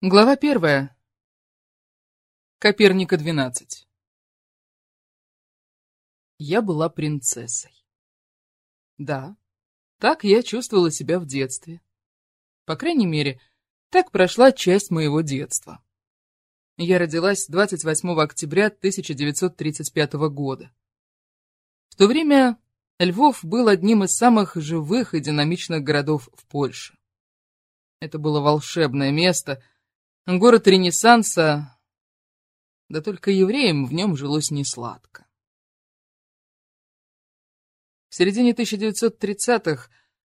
Глава первая. Коперника 12. Я была принцессой. Да, так я чувствовала себя в детстве. По крайней мере, так прошла часть моего детства. Я родилась 28 октября 1935 года. В то время Львов был одним из самых живых и динамичных городов в Польше. Это было волшебное место — Город Ренессанса, да только евреям в нем жилось несладко. В середине 1930-х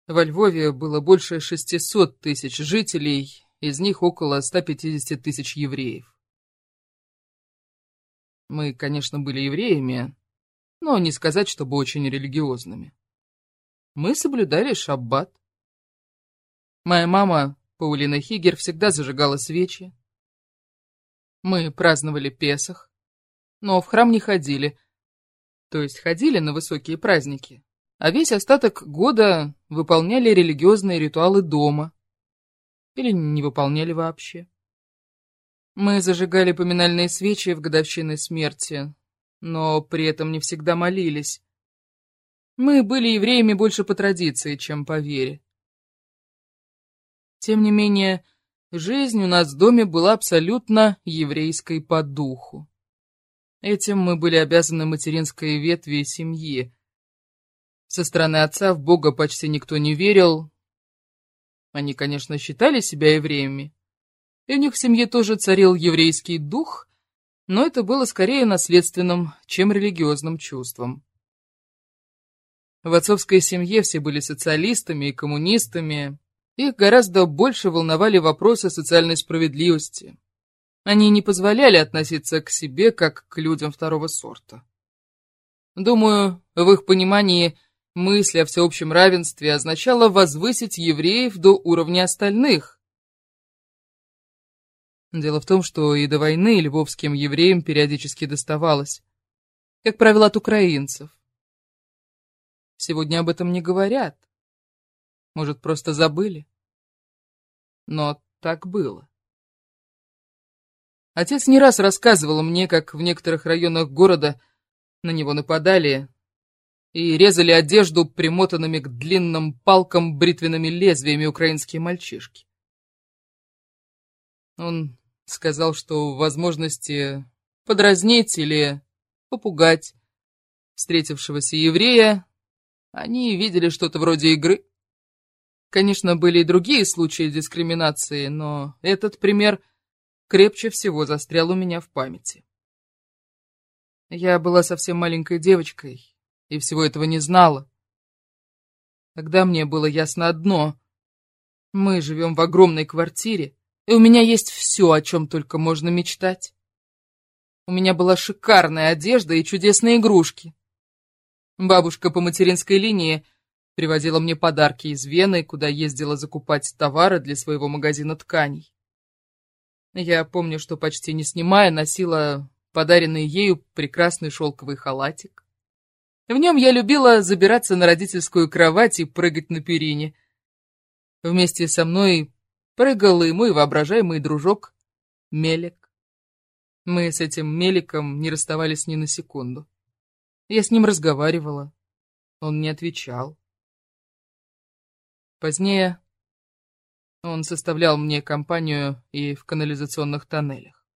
во Львове было больше 600 тысяч жителей, из них около 150 тысяч евреев. Мы, конечно, были евреями, но не сказать, чтобы очень религиозными. Мы соблюдали шаббат. Моя мама Паулина Хигер всегда зажигала свечи. Мы праздновали Песах, но в храм не ходили, то есть ходили на высокие праздники, а весь остаток года выполняли религиозные ритуалы дома или не выполняли вообще. Мы зажигали поминальные свечи в годовщины смерти, но при этом не всегда молились. Мы были евреями больше по традиции, чем по вере. Тем не менее, жизнь у нас в доме была абсолютно еврейской по духу. Этим мы были обязаны материнской ветви семьи. Со стороны отца в Бога почти никто не верил. Они, конечно, считали себя евреями. И у них в семье тоже царил еврейский дух, но это было скорее наследственным, чем религиозным чувством. В отцовской семье все были социалистами и коммунистами, их гораздо больше волновали вопросы социальной справедливости. Они не позволяли относиться к себе как к людям второго сорта. Думаю, в их понимании мысль о всеобщем равенстве означала возвысить евреев до уровня остальных. Дело в том, что и до войны львовским евреям периодически доставалось, как правило, от украинцев. Сегодня об этом не говорят. Может, просто забыли? Но так было. Отец не раз рассказывал мне, как в некоторых районах города на него нападали и резали одежду примотанными к длинным палкам бритвенными лезвиями украинские мальчишки. Он сказал, что в возможности подразнить или попугать встретившегося еврея они видели что-то вроде игры. Конечно, были и другие случаи дискриминации, но этот пример крепче всего застрял у меня в памяти. Я была совсем маленькой девочкой и всего этого не знала. Тогда мне было ясно одно. Мы живем в огромной квартире, и у меня есть все, о чем только можно мечтать. У меня была шикарная одежда и чудесные игрушки. Бабушка по материнской линии Привозила мне подарки из Вены, куда ездила закупать товары для своего магазина тканей. Я помню, что почти не снимая, носила подаренный ею прекрасный шелковый халатик. В нем я любила забираться на родительскую кровать и прыгать на перине. Вместе со мной прыгал и мой воображаемый дружок Мелик. Мы с этим Меликом не расставались ни на секунду. Я с ним разговаривала, он не отвечал. Позднее он составлял мне компанию и в канализационных тоннелях.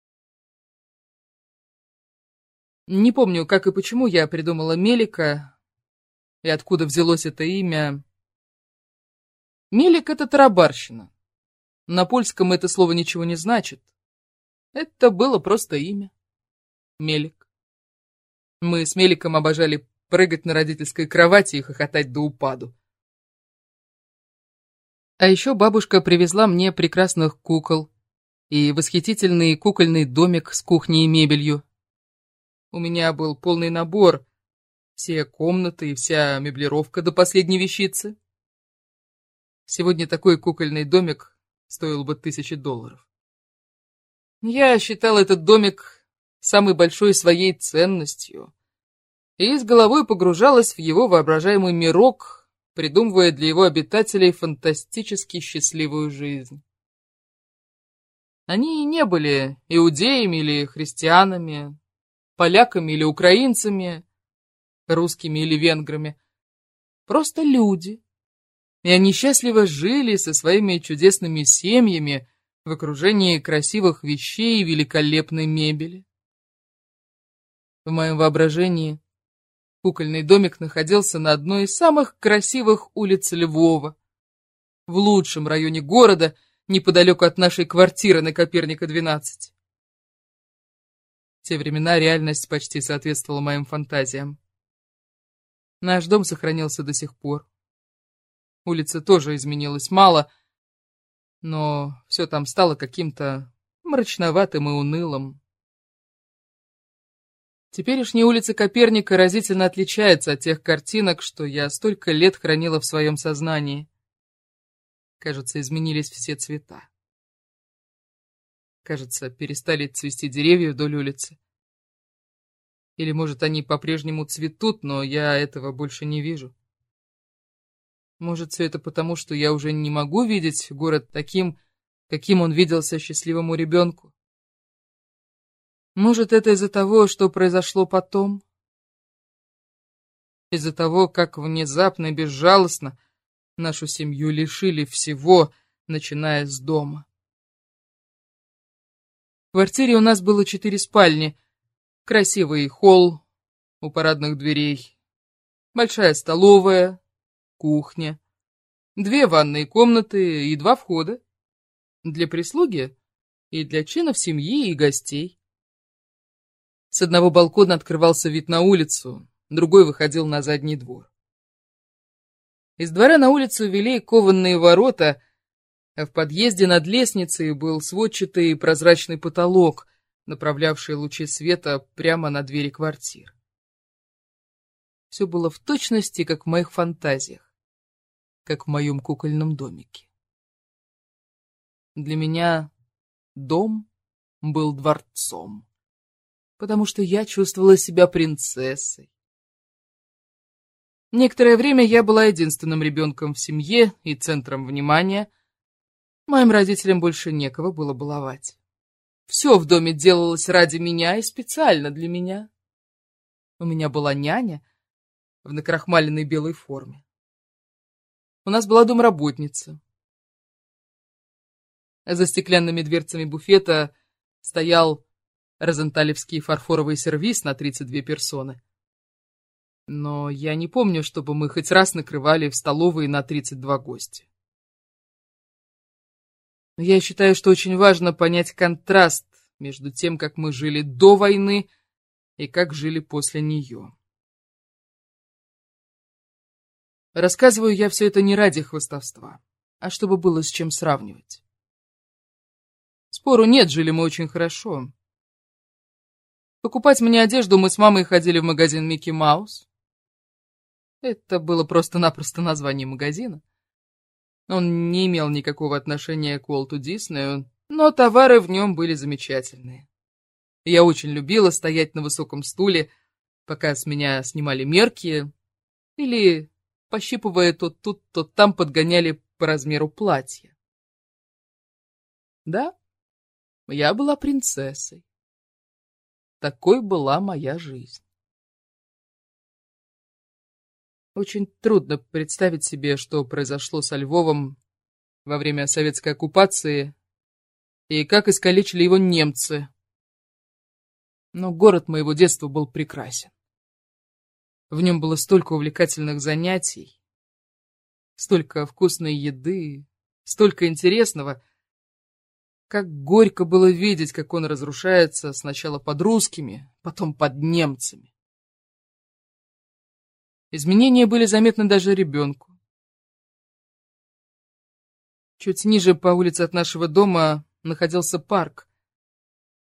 Не помню, как и почему я придумала Мелика, и откуда взялось это имя. Мелик — это тарабарщина. На польском это слово ничего не значит. Это было просто имя. Мелик. Мы с Меликом обожали прыгать на родительской кровати и хохотать до упаду. А еще бабушка привезла мне прекрасных кукол и восхитительный кукольный домик с кухней и мебелью. У меня был полный набор, все комнаты и вся меблировка до последней вещицы. Сегодня такой кукольный домик стоил бы тысячи долларов. Я считал этот домик самой большой своей ценностью и с головой погружалась в его воображаемый мирок, придумывая для его обитателей фантастически счастливую жизнь. Они не были иудеями или христианами, поляками или украинцами, русскими или венграми. Просто люди. И они счастливо жили со своими чудесными семьями в окружении красивых вещей и великолепной мебели. В моем воображении кукольный домик находился на одной из самых красивых улиц Львова, в лучшем районе города, неподалеку от нашей квартиры на Коперника, 12. В те времена реальность почти соответствовала моим фантазиям. Наш дом сохранился до сих пор. Улица тоже изменилась мало, но все там стало каким-то мрачноватым и унылым. Теперешняя улица Коперника разительно отличается от тех картинок, что я столько лет хранила в своем сознании. Кажется, изменились все цвета. Кажется, перестали цвести деревья вдоль улицы. Или, может, они по-прежнему цветут, но я этого больше не вижу. Может, все это потому, что я уже не могу видеть город таким, каким он виделся счастливому ребенку. Может, это из-за того, что произошло потом? Из-за того, как внезапно и безжалостно нашу семью лишили всего, начиная с дома. В квартире у нас было четыре спальни, красивый холл у парадных дверей, большая столовая, кухня, две ванные комнаты и два входа. Для прислуги и для членов семьи и гостей. С одного балкона открывался вид на улицу, другой выходил на задний двор. Из двора на улицу вели кованные ворота, а в подъезде над лестницей был сводчатый прозрачный потолок, направлявший лучи света прямо на двери квартир. Все было в точности, как в моих фантазиях как в моем кукольном домике. Для меня дом был дворцом, потому что я чувствовала себя принцессой. Некоторое время я была единственным ребенком в семье и центром внимания. Моим родителям больше некого было баловать. Все в доме делалось ради меня и специально для меня. У меня была няня в накрахмаленной белой форме. У нас была домработница. За стеклянными дверцами буфета стоял розенталевский фарфоровый сервиз на 32 персоны. Но я не помню, чтобы мы хоть раз накрывали в столовой на 32 гостя. Я считаю, что очень важно понять контраст между тем, как мы жили до войны и как жили после нее. Рассказываю я все это не ради хвостовства, а чтобы было с чем сравнивать. Спору нет, жили мы очень хорошо. Покупать мне одежду мы с мамой ходили в магазин Микки Маус. Это было просто-напросто название магазина. Он не имел никакого отношения к Уолту Диснею, но товары в нем были замечательные. Я очень любила стоять на высоком стуле, пока с меня снимали мерки, или пощипывая то тут, то там подгоняли по размеру платья. Да, я была принцессой. Такой была моя жизнь. Очень трудно представить себе, что произошло со Львовом во время советской оккупации и как искалечили его немцы. Но город моего детства был прекрасен. В нем было столько увлекательных занятий, столько вкусной еды, столько интересного. Как горько было видеть, как он разрушается сначала под русскими, потом под немцами. Изменения были заметны даже ребенку. Чуть ниже по улице от нашего дома находился парк,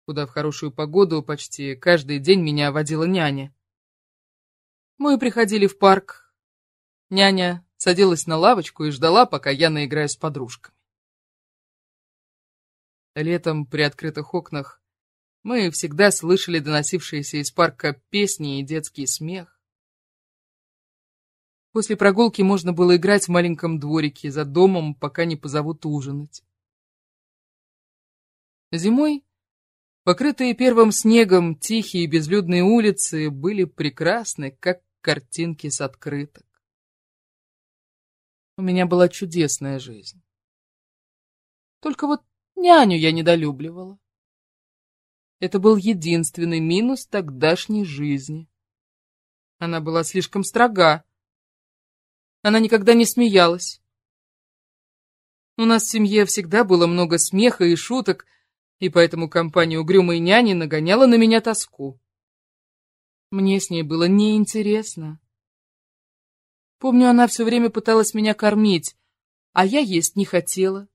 куда в хорошую погоду почти каждый день меня водила няня. Мы приходили в парк. Няня садилась на лавочку и ждала, пока я наиграюсь с подружками. Летом при открытых окнах мы всегда слышали доносившиеся из парка песни и детский смех. После прогулки можно было играть в маленьком дворике за домом, пока не позовут ужинать. Зимой, покрытые первым снегом, тихие безлюдные улицы были прекрасны, как картинки с открыток. У меня была чудесная жизнь. Только вот няню я недолюбливала. Это был единственный минус тогдашней жизни. Она была слишком строга. Она никогда не смеялась. У нас в семье всегда было много смеха и шуток, и поэтому компания угрюмой няни нагоняла на меня тоску. Мне с ней было неинтересно. Помню, она все время пыталась меня кормить, а я есть не хотела.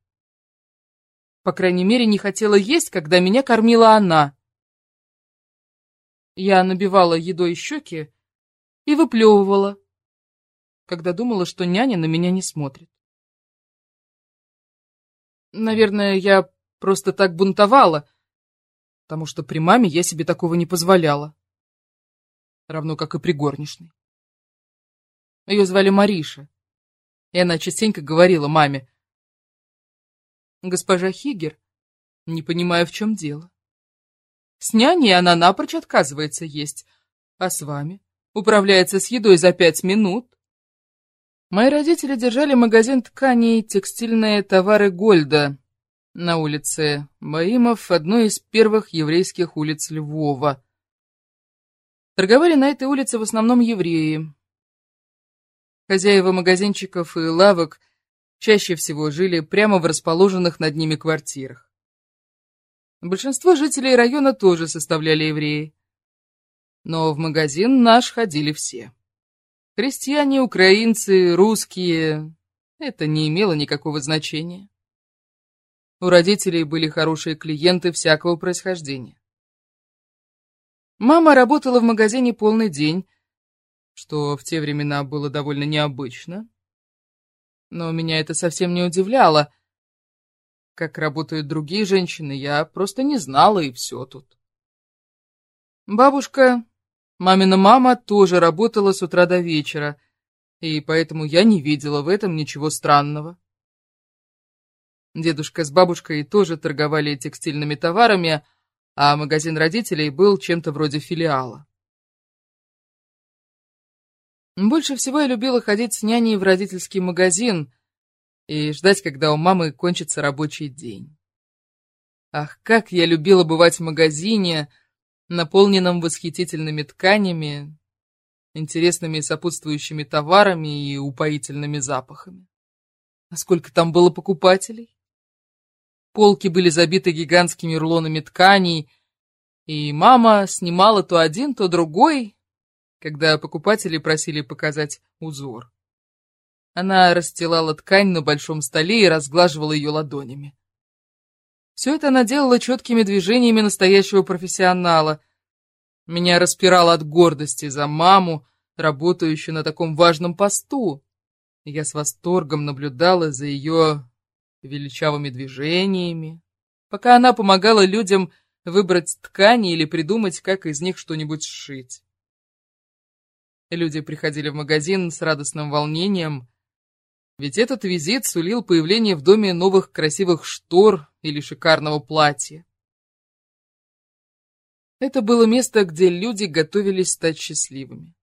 По крайней мере, не хотела есть, когда меня кормила она. Я набивала едой щеки и выплевывала, когда думала, что няня на меня не смотрит. Наверное, я просто так бунтовала, потому что при маме я себе такого не позволяла. Равно как и при горничной. Ее звали Мариша, и она частенько говорила маме, Госпожа Хигер, не понимая, в чем дело. С няней она напрочь отказывается есть, а с вами управляется с едой за пять минут. Мои родители держали магазин тканей «Текстильные товары Гольда» на улице Баимов, одной из первых еврейских улиц Львова. Торговали на этой улице в основном евреи. Хозяева магазинчиков и лавок – чаще всего жили прямо в расположенных над ними квартирах. Большинство жителей района тоже составляли евреи. Но в магазин наш ходили все. Крестьяне, украинцы, русские — это не имело никакого значения. У родителей были хорошие клиенты всякого происхождения. Мама работала в магазине полный день, что в те времена было довольно необычно но меня это совсем не удивляло. Как работают другие женщины, я просто не знала, и все тут. Бабушка, мамина мама, тоже работала с утра до вечера, и поэтому я не видела в этом ничего странного. Дедушка с бабушкой тоже торговали текстильными товарами, а магазин родителей был чем-то вроде филиала. Больше всего я любила ходить с няней в родительский магазин и ждать, когда у мамы кончится рабочий день. Ах, как я любила бывать в магазине, наполненном восхитительными тканями, интересными сопутствующими товарами и упоительными запахами. А сколько там было покупателей? Полки были забиты гигантскими рулонами тканей, и мама снимала то один, то другой, когда покупатели просили показать узор. Она расстилала ткань на большом столе и разглаживала ее ладонями. Все это она делала четкими движениями настоящего профессионала. Меня распирало от гордости за маму, работающую на таком важном посту. Я с восторгом наблюдала за ее величавыми движениями, пока она помогала людям выбрать ткани или придумать, как из них что-нибудь сшить. Люди приходили в магазин с радостным волнением, ведь этот визит сулил появление в доме новых красивых штор или шикарного платья. Это было место, где люди готовились стать счастливыми.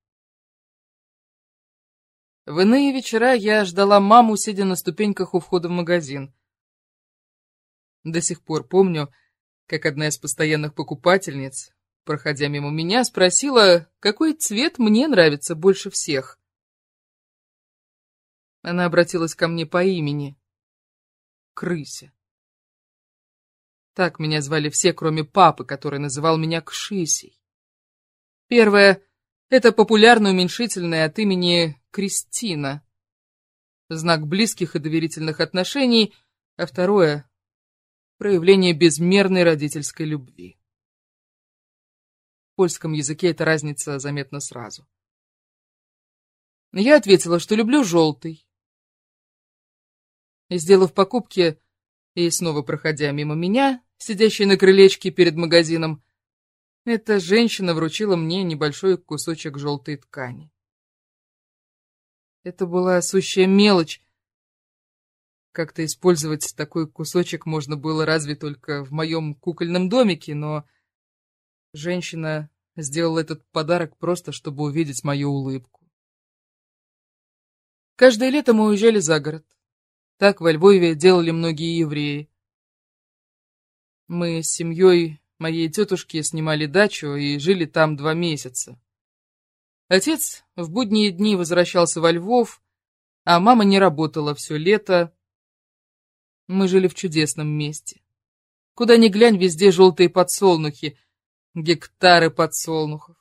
В иные вечера я ждала маму, сидя на ступеньках у входа в магазин. До сих пор помню, как одна из постоянных покупательниц, проходя мимо меня, спросила, какой цвет мне нравится больше всех. Она обратилась ко мне по имени. Крыся. Так меня звали все, кроме папы, который называл меня Кшисей. Первое — это популярное уменьшительное от имени Кристина, знак близких и доверительных отношений, а второе — проявление безмерной родительской любви. В польском языке эта разница заметна сразу. Я ответила, что люблю желтый. И, сделав покупки и снова проходя мимо меня, сидящей на крылечке перед магазином, эта женщина вручила мне небольшой кусочек желтой ткани. Это была сущая мелочь, Как-то использовать такой кусочек можно было разве только в моем кукольном домике, но женщина сделала этот подарок просто, чтобы увидеть мою улыбку. Каждое лето мы уезжали за город. Так во Львове делали многие евреи. Мы с семьей моей тетушки снимали дачу и жили там два месяца. Отец в будние дни возвращался во Львов, а мама не работала все лето. Мы жили в чудесном месте. Куда ни глянь, везде желтые подсолнухи, гектары подсолнухов.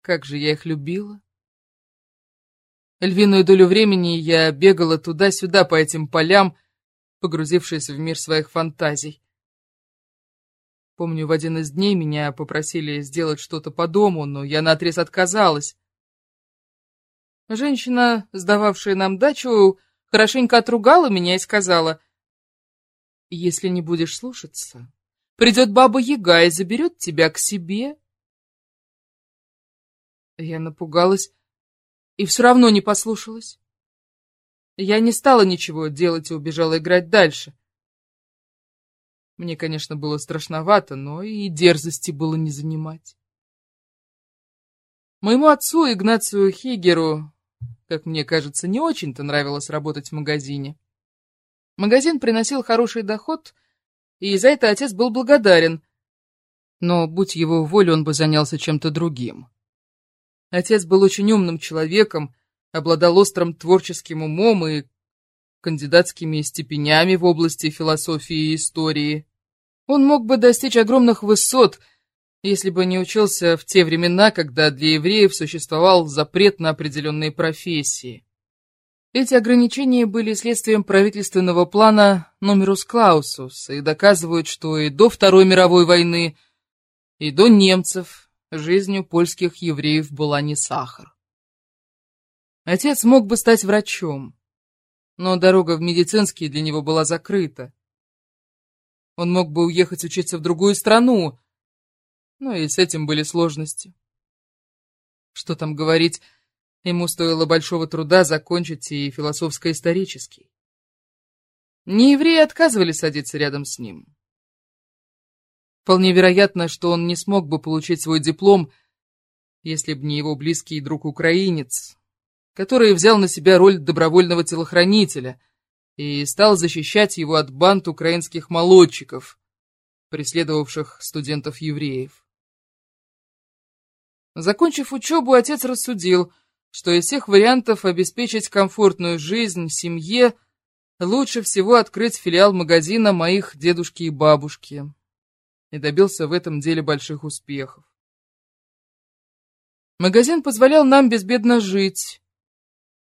Как же я их любила. Львиную долю времени я бегала туда-сюда по этим полям, погрузившись в мир своих фантазий. Помню, в один из дней меня попросили сделать что-то по дому, но я наотрез отказалась. Женщина, сдававшая нам дачу, хорошенько отругала меня и сказала, «Если не будешь слушаться, придет баба Яга и заберет тебя к себе». Я напугалась и все равно не послушалась. Я не стала ничего делать и убежала играть дальше. Мне, конечно, было страшновато, но и дерзости было не занимать. Моему отцу, Игнацию Хигеру, как мне кажется, не очень-то нравилось работать в магазине. Магазин приносил хороший доход, и за это отец был благодарен. Но, будь его воля, он бы занялся чем-то другим. Отец был очень умным человеком, обладал острым творческим умом и кандидатскими степенями в области философии и истории. Он мог бы достичь огромных высот, если бы не учился в те времена, когда для евреев существовал запрет на определенные профессии. Эти ограничения были следствием правительственного плана «Номерус Клаусус» и доказывают, что и до Второй мировой войны, и до немцев жизнью польских евреев была не сахар. Отец мог бы стать врачом, но дорога в медицинский для него была закрыта. Он мог бы уехать учиться в другую страну, но и с этим были сложности. Что там говорить, ему стоило большого труда закончить и философско-исторический. Не евреи отказывались садиться рядом с ним. Вполне вероятно, что он не смог бы получить свой диплом, если бы не его близкий друг-украинец, который взял на себя роль добровольного телохранителя — и стал защищать его от банд украинских молодчиков, преследовавших студентов-евреев. Закончив учебу, отец рассудил, что из всех вариантов обеспечить комфортную жизнь семье лучше всего открыть филиал магазина моих дедушки и бабушки, и добился в этом деле больших успехов. Магазин позволял нам безбедно жить,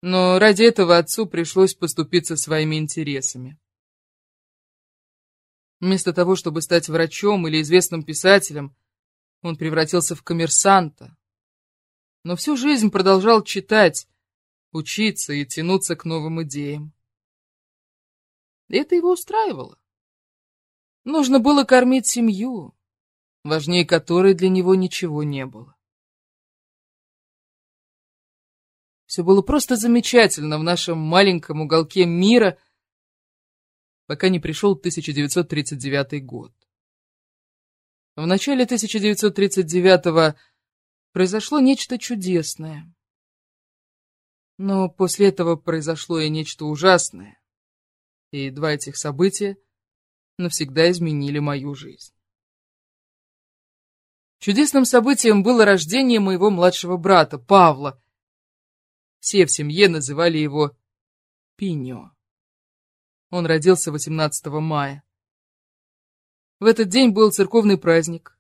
но ради этого отцу пришлось поступиться своими интересами. Вместо того, чтобы стать врачом или известным писателем, он превратился в коммерсанта. Но всю жизнь продолжал читать, учиться и тянуться к новым идеям. И это его устраивало. Нужно было кормить семью, важнее которой для него ничего не было. Все было просто замечательно в нашем маленьком уголке мира, пока не пришел 1939 год. В начале 1939 произошло нечто чудесное. Но после этого произошло и нечто ужасное. И два этих события навсегда изменили мою жизнь. Чудесным событием было рождение моего младшего брата, Павла, все в семье называли его Пиньо. Он родился 18 мая. В этот день был церковный праздник,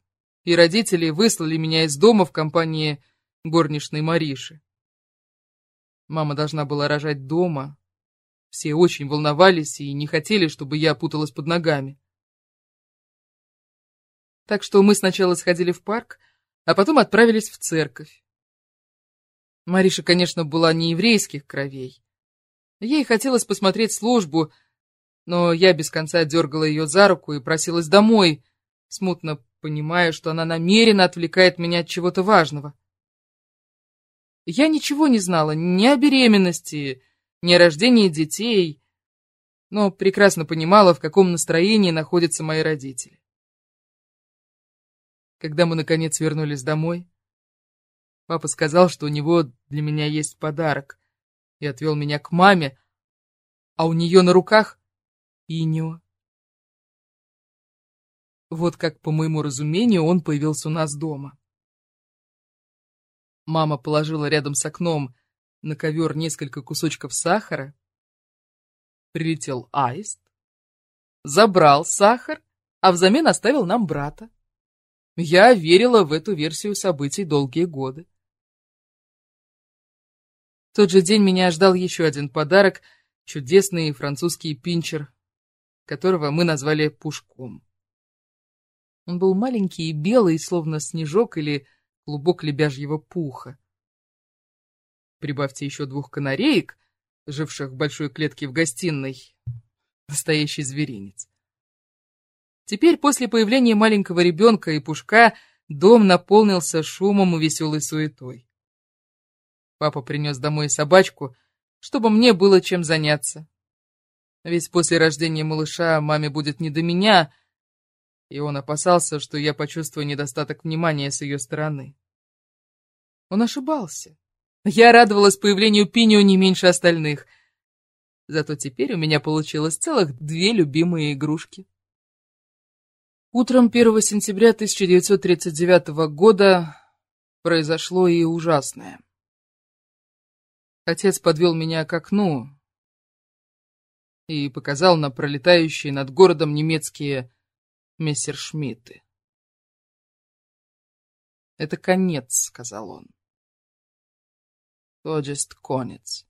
и родители выслали меня из дома в компании горничной Мариши. Мама должна была рожать дома. Все очень волновались и не хотели, чтобы я путалась под ногами. Так что мы сначала сходили в парк, а потом отправились в церковь. Мариша, конечно, была не еврейских кровей. Ей хотелось посмотреть службу, но я без конца дергала ее за руку и просилась домой, смутно понимая, что она намеренно отвлекает меня от чего-то важного. Я ничего не знала ни о беременности, ни о рождении детей, но прекрасно понимала, в каком настроении находятся мои родители. Когда мы, наконец, вернулись домой, папа сказал, что у него для меня есть подарок, и отвел меня к маме, а у нее на руках Инио. Вот как, по моему разумению, он появился у нас дома. Мама положила рядом с окном на ковер несколько кусочков сахара. Прилетел аист, забрал сахар, а взамен оставил нам брата. Я верила в эту версию событий долгие годы. В тот же день меня ждал еще один подарок — чудесный французский пинчер, которого мы назвали Пушком. Он был маленький и белый, словно снежок или клубок лебяжьего пуха. Прибавьте еще двух канареек, живших в большой клетке в гостиной. Настоящий зверинец. Теперь, после появления маленького ребенка и пушка, дом наполнился шумом и веселой суетой. Папа принес домой собачку, чтобы мне было чем заняться. Ведь после рождения малыша маме будет не до меня, и он опасался, что я почувствую недостаток внимания с ее стороны. Он ошибался. Я радовалась появлению Пинио не меньше остальных. Зато теперь у меня получилось целых две любимые игрушки. Утром 1 сентября 1939 года произошло и ужасное. Отец подвел меня к окну и показал на пролетающие над городом немецкие мессершмитты. «Это конец», — сказал он. «То есть конец».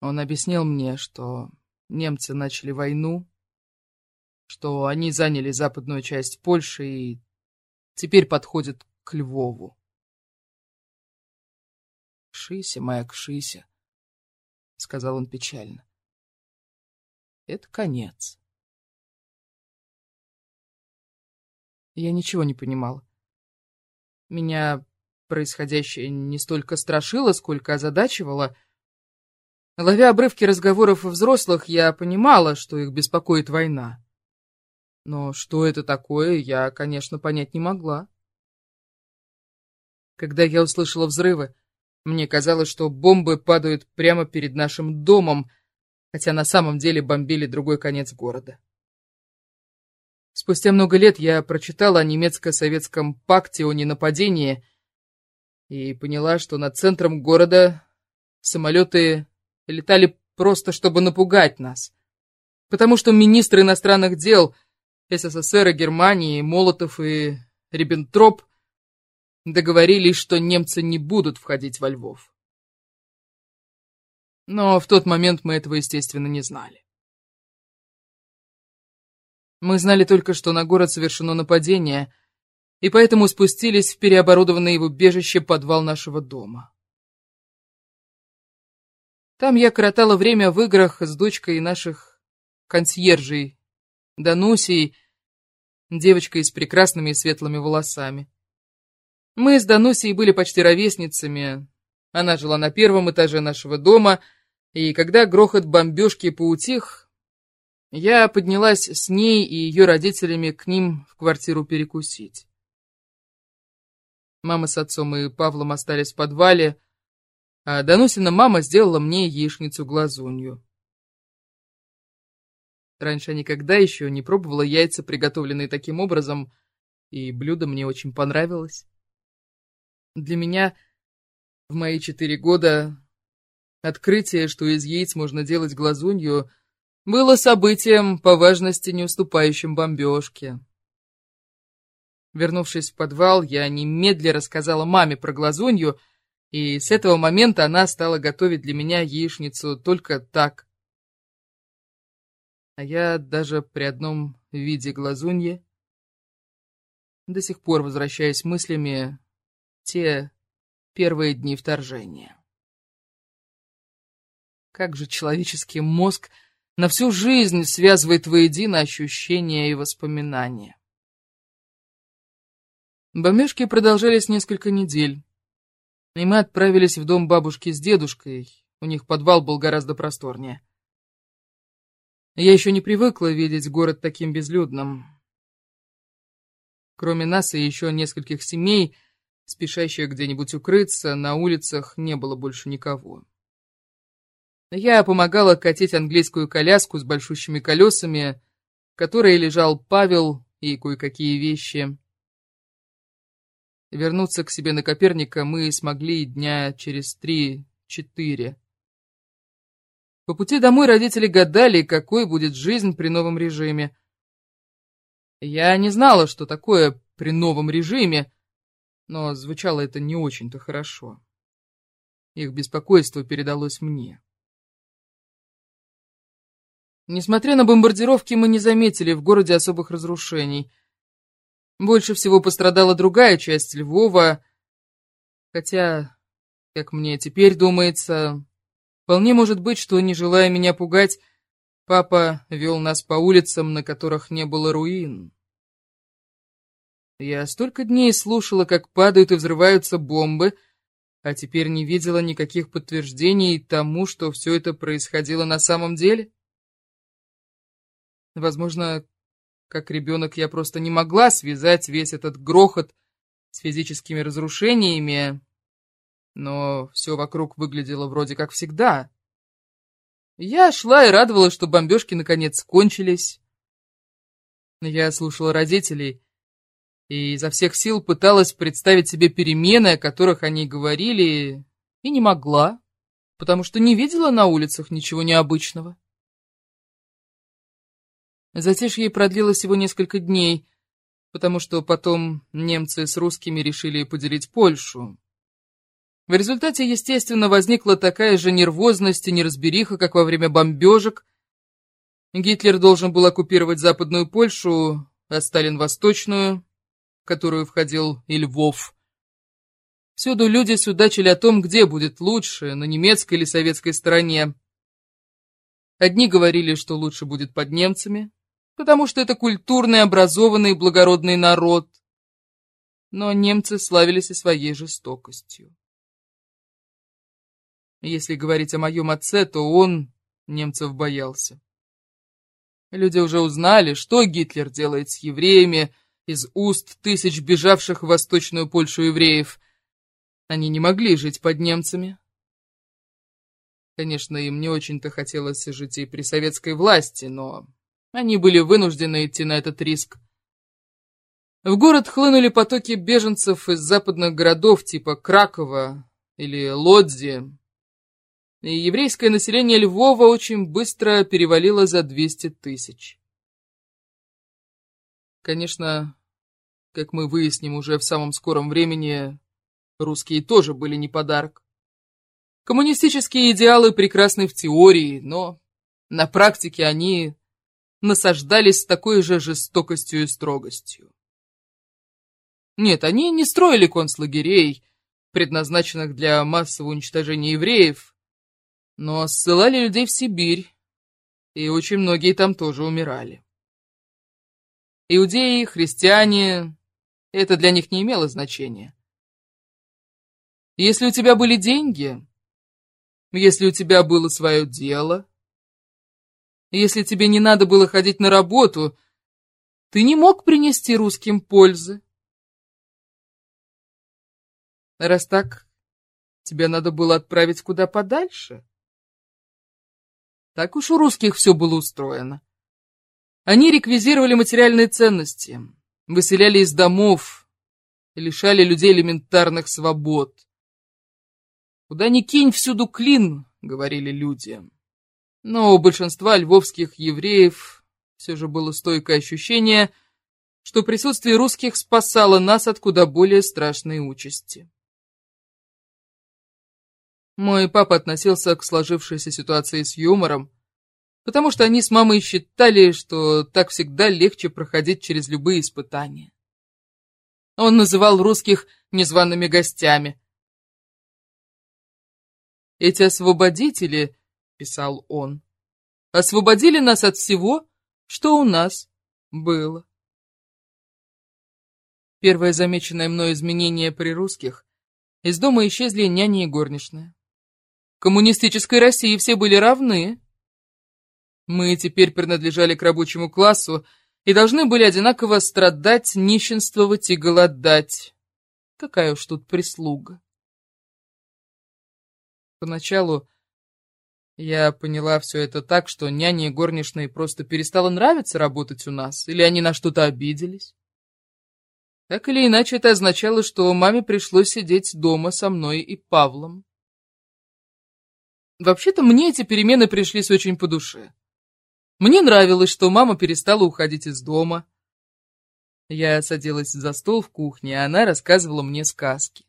Он объяснил мне, что немцы начали войну, что они заняли западную часть Польши и теперь подходят к Львову. «Кшися, моя Кшися», — сказал он печально. «Это конец». Я ничего не понимала. Меня происходящее не столько страшило, сколько озадачивало. Ловя обрывки разговоров взрослых, я понимала, что их беспокоит война. Но что это такое, я, конечно, понять не могла. Когда я услышала взрывы, мне казалось, что бомбы падают прямо перед нашим домом, хотя на самом деле бомбили другой конец города. Спустя много лет я прочитала о немецко-советском пакте о ненападении и поняла, что над центром города самолеты летали просто, чтобы напугать нас. Потому что министры иностранных дел СССР и Германии, Молотов и Риббентроп договорились, что немцы не будут входить во Львов. Но в тот момент мы этого, естественно, не знали. Мы знали только, что на город совершено нападение, и поэтому спустились в переоборудованное его бежище подвал нашего дома. Там я коротала время в играх с дочкой наших консьержей, Данусей, девочкой с прекрасными и светлыми волосами. Мы с Данусей были почти ровесницами. Она жила на первом этаже нашего дома, и когда грохот бомбежки поутих, я поднялась с ней и ее родителями к ним в квартиру перекусить. Мама с отцом и Павлом остались в подвале, а Данусина мама сделала мне яичницу-глазунью. Раньше я никогда еще не пробовала яйца, приготовленные таким образом, и блюдо мне очень понравилось. Для меня в мои четыре года открытие, что из яиц можно делать глазунью, было событием по важности не уступающим бомбежке. Вернувшись в подвал, я немедля рассказала маме про глазунью, и с этого момента она стала готовить для меня яичницу только так. А я даже при одном виде глазуньи до сих пор возвращаюсь мыслями те первые дни вторжения. Как же человеческий мозг на всю жизнь связывает воедино ощущения и воспоминания. Бомбежки продолжались несколько недель, и мы отправились в дом бабушки с дедушкой, у них подвал был гораздо просторнее. Я еще не привыкла видеть город таким безлюдным. Кроме нас и еще нескольких семей, спешащих где-нибудь укрыться, на улицах не было больше никого. Я помогала катить английскую коляску с большущими колесами, в которой лежал Павел и кое-какие вещи. Вернуться к себе на Коперника мы смогли дня через три-четыре. По пути домой родители гадали, какой будет жизнь при новом режиме. Я не знала, что такое при новом режиме, но звучало это не очень-то хорошо. Их беспокойство передалось мне. Несмотря на бомбардировки, мы не заметили в городе особых разрушений. Больше всего пострадала другая часть Львова, хотя, как мне теперь думается, вполне может быть, что, не желая меня пугать, Папа вел нас по улицам, на которых не было руин. Я столько дней слушала, как падают и взрываются бомбы, а теперь не видела никаких подтверждений тому, что все это происходило на самом деле. Возможно, как ребенок я просто не могла связать весь этот грохот с физическими разрушениями, но все вокруг выглядело вроде как всегда. Я шла и радовалась, что бомбежки наконец кончились. Я слушала родителей и изо всех сил пыталась представить себе перемены, о которых они говорили, и не могла, потому что не видела на улицах ничего необычного. Затишье продлилось всего несколько дней, потому что потом немцы с русскими решили поделить Польшу. В результате, естественно, возникла такая же нервозность и неразбериха, как во время бомбежек. Гитлер должен был оккупировать Западную Польшу, а Сталин — Восточную, в которую входил и Львов. Всюду люди судачили о том, где будет лучше, на немецкой или советской стороне. Одни говорили, что лучше будет под немцами, потому что это культурный, образованный, благородный народ. Но немцы славились и своей жестокостью. Если говорить о моем отце, то он немцев боялся. Люди уже узнали, что Гитлер делает с евреями из уст тысяч бежавших в Восточную Польшу евреев. Они не могли жить под немцами. Конечно, им не очень-то хотелось жить и при советской власти, но они были вынуждены идти на этот риск. В город хлынули потоки беженцев из западных городов типа Кракова или Лодзи, и еврейское население Львова очень быстро перевалило за 200 тысяч. Конечно, как мы выясним уже в самом скором времени, русские тоже были не подарок. Коммунистические идеалы прекрасны в теории, но на практике они насаждались с такой же жестокостью и строгостью. Нет, они не строили концлагерей, предназначенных для массового уничтожения евреев, но ссылали людей в Сибирь, и очень многие там тоже умирали. Иудеи, христиане, это для них не имело значения. Если у тебя были деньги, если у тебя было свое дело, если тебе не надо было ходить на работу, ты не мог принести русским пользы. Раз так, тебе надо было отправить куда подальше. Так уж у русских все было устроено. Они реквизировали материальные ценности, выселяли из домов, лишали людей элементарных свобод. «Куда ни кинь, всюду клин», — говорили люди. Но у большинства львовских евреев все же было стойкое ощущение, что присутствие русских спасало нас от куда более страшной участи. Мой папа относился к сложившейся ситуации с юмором, потому что они с мамой считали, что так всегда легче проходить через любые испытания. Он называл русских незваными гостями. «Эти освободители», — писал он, — «освободили нас от всего, что у нас было». Первое замеченное мной изменение при русских — из дома исчезли няни и горничная. В коммунистической России все были равны. Мы теперь принадлежали к рабочему классу и должны были одинаково страдать, нищенствовать и голодать. Какая уж тут прислуга. Поначалу я поняла все это так, что няне и горничной просто перестало нравиться работать у нас, или они на что-то обиделись. Так или иначе, это означало, что маме пришлось сидеть дома со мной и Павлом. Вообще-то мне эти перемены пришлись очень по душе. Мне нравилось, что мама перестала уходить из дома. Я садилась за стол в кухне, а она рассказывала мне сказки.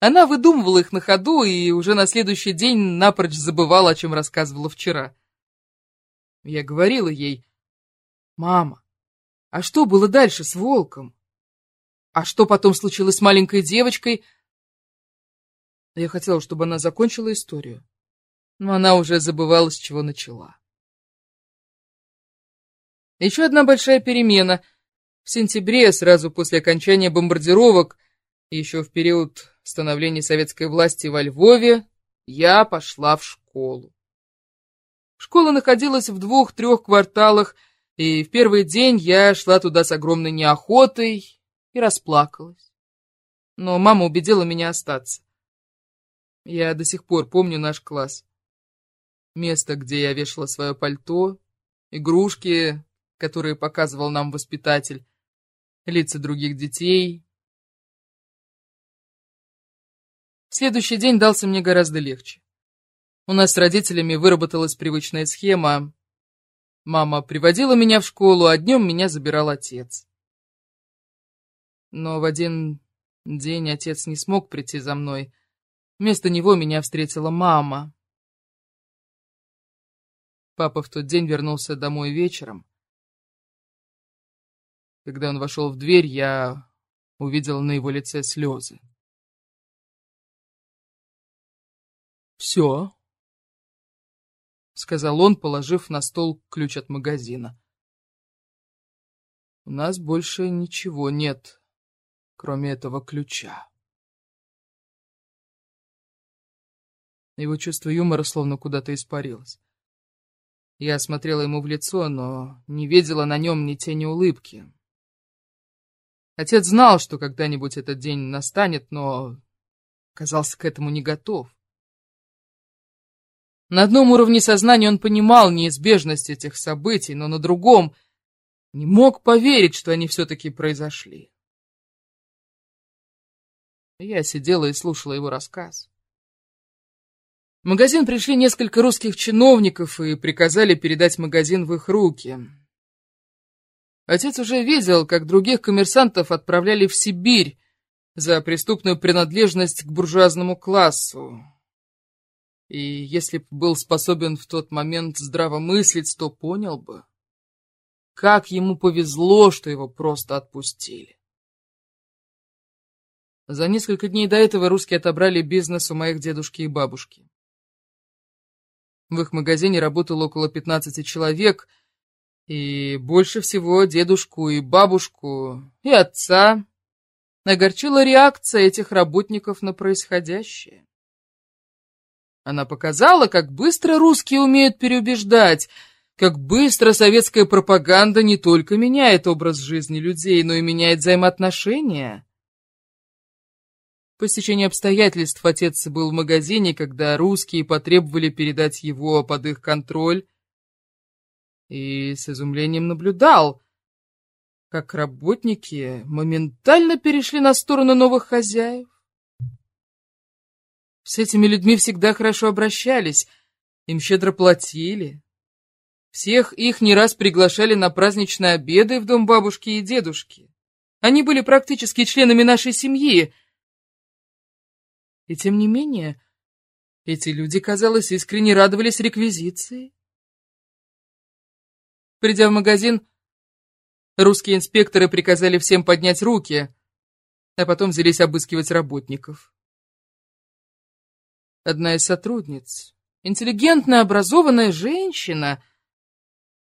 Она выдумывала их на ходу и уже на следующий день напрочь забывала, о чем рассказывала вчера. Я говорила ей, «Мама, а что было дальше с волком? А что потом случилось с маленькой девочкой?» Я хотела, чтобы она закончила историю но она уже забывала, с чего начала. Еще одна большая перемена. В сентябре, сразу после окончания бомбардировок, еще в период становления советской власти во Львове, я пошла в школу. Школа находилась в двух-трех кварталах, и в первый день я шла туда с огромной неохотой и расплакалась. Но мама убедила меня остаться. Я до сих пор помню наш класс место, где я вешала свое пальто, игрушки, которые показывал нам воспитатель, лица других детей. Следующий день дался мне гораздо легче. У нас с родителями выработалась привычная схема. Мама приводила меня в школу, а днем меня забирал отец. Но в один день отец не смог прийти за мной. Вместо него меня встретила мама. Папа в тот день вернулся домой вечером. Когда он вошел в дверь, я увидел на его лице слезы. «Все», — сказал он, положив на стол ключ от магазина. «У нас больше ничего нет, кроме этого ключа». Его чувство юмора словно куда-то испарилось. Я смотрела ему в лицо, но не видела на нем ни тени улыбки. Отец знал, что когда-нибудь этот день настанет, но казался к этому не готов. На одном уровне сознания он понимал неизбежность этих событий, но на другом не мог поверить, что они все-таки произошли. Я сидела и слушала его рассказ. В магазин пришли несколько русских чиновников и приказали передать магазин в их руки. Отец уже видел, как других коммерсантов отправляли в Сибирь за преступную принадлежность к буржуазному классу. И если б был способен в тот момент здраво мыслить, то понял бы, как ему повезло, что его просто отпустили. За несколько дней до этого русские отобрали бизнес у моих дедушки и бабушки. В их магазине работало около 15 человек, и больше всего дедушку и бабушку, и отца огорчила реакция этих работников на происходящее. Она показала, как быстро русские умеют переубеждать, как быстро советская пропаганда не только меняет образ жизни людей, но и меняет взаимоотношения. По стечению обстоятельств отец был в магазине, когда русские потребовали передать его под их контроль, и с изумлением наблюдал, как работники моментально перешли на сторону новых хозяев. С этими людьми всегда хорошо обращались, им щедро платили. Всех их не раз приглашали на праздничные обеды в дом бабушки и дедушки. Они были практически членами нашей семьи, и тем не менее, эти люди, казалось, искренне радовались реквизиции. Придя в магазин, русские инспекторы приказали всем поднять руки, а потом взялись обыскивать работников. Одна из сотрудниц, интеллигентная, образованная женщина,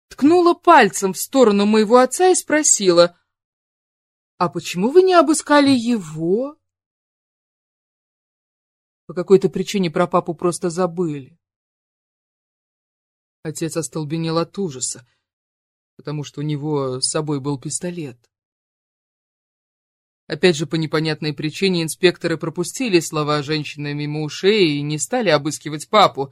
ткнула пальцем в сторону моего отца и спросила, «А почему вы не обыскали его?» По какой-то причине про папу просто забыли. Отец остолбенел от ужаса, потому что у него с собой был пистолет. Опять же, по непонятной причине инспекторы пропустили слова женщины мимо ушей и не стали обыскивать папу.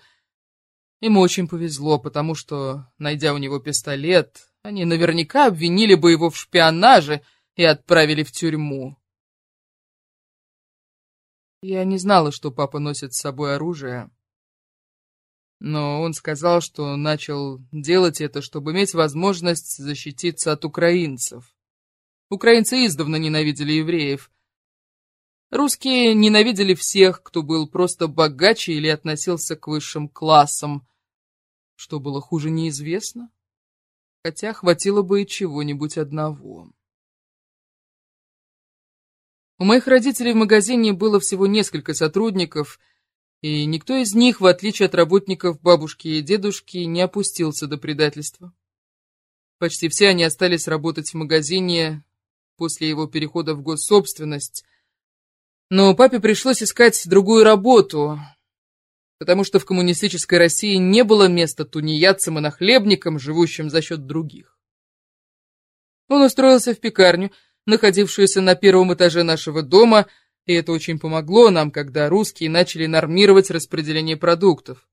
Ему очень повезло, потому что, найдя у него пистолет, они наверняка обвинили бы его в шпионаже и отправили в тюрьму. Я не знала, что папа носит с собой оружие. Но он сказал, что начал делать это, чтобы иметь возможность защититься от украинцев. Украинцы издавна ненавидели евреев. Русские ненавидели всех, кто был просто богаче или относился к высшим классам. Что было хуже, неизвестно. Хотя хватило бы и чего-нибудь одного. У моих родителей в магазине было всего несколько сотрудников, и никто из них, в отличие от работников бабушки и дедушки, не опустился до предательства. Почти все они остались работать в магазине после его перехода в госсобственность. Но папе пришлось искать другую работу, потому что в коммунистической России не было места тунеядцам и нахлебникам, живущим за счет других. Он устроился в пекарню, находившуюся на первом этаже нашего дома, и это очень помогло нам, когда русские начали нормировать распределение продуктов.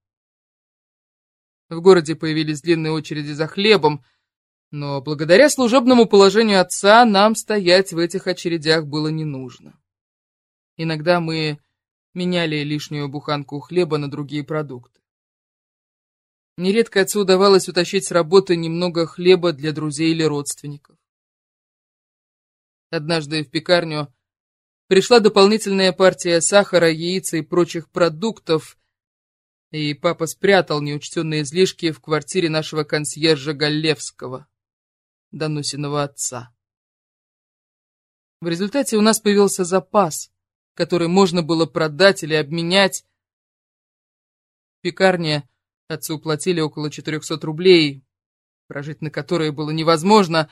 В городе появились длинные очереди за хлебом, но благодаря служебному положению отца нам стоять в этих очередях было не нужно. Иногда мы меняли лишнюю буханку хлеба на другие продукты. Нередко отцу удавалось утащить с работы немного хлеба для друзей или родственников. Однажды в пекарню пришла дополнительная партия сахара, яиц и прочих продуктов, и папа спрятал неучтенные излишки в квартире нашего консьержа Галлевского. Данусиного отца. В результате у нас появился запас, который можно было продать или обменять. В пекарне отцу платили около 400 рублей, прожить на которые было невозможно,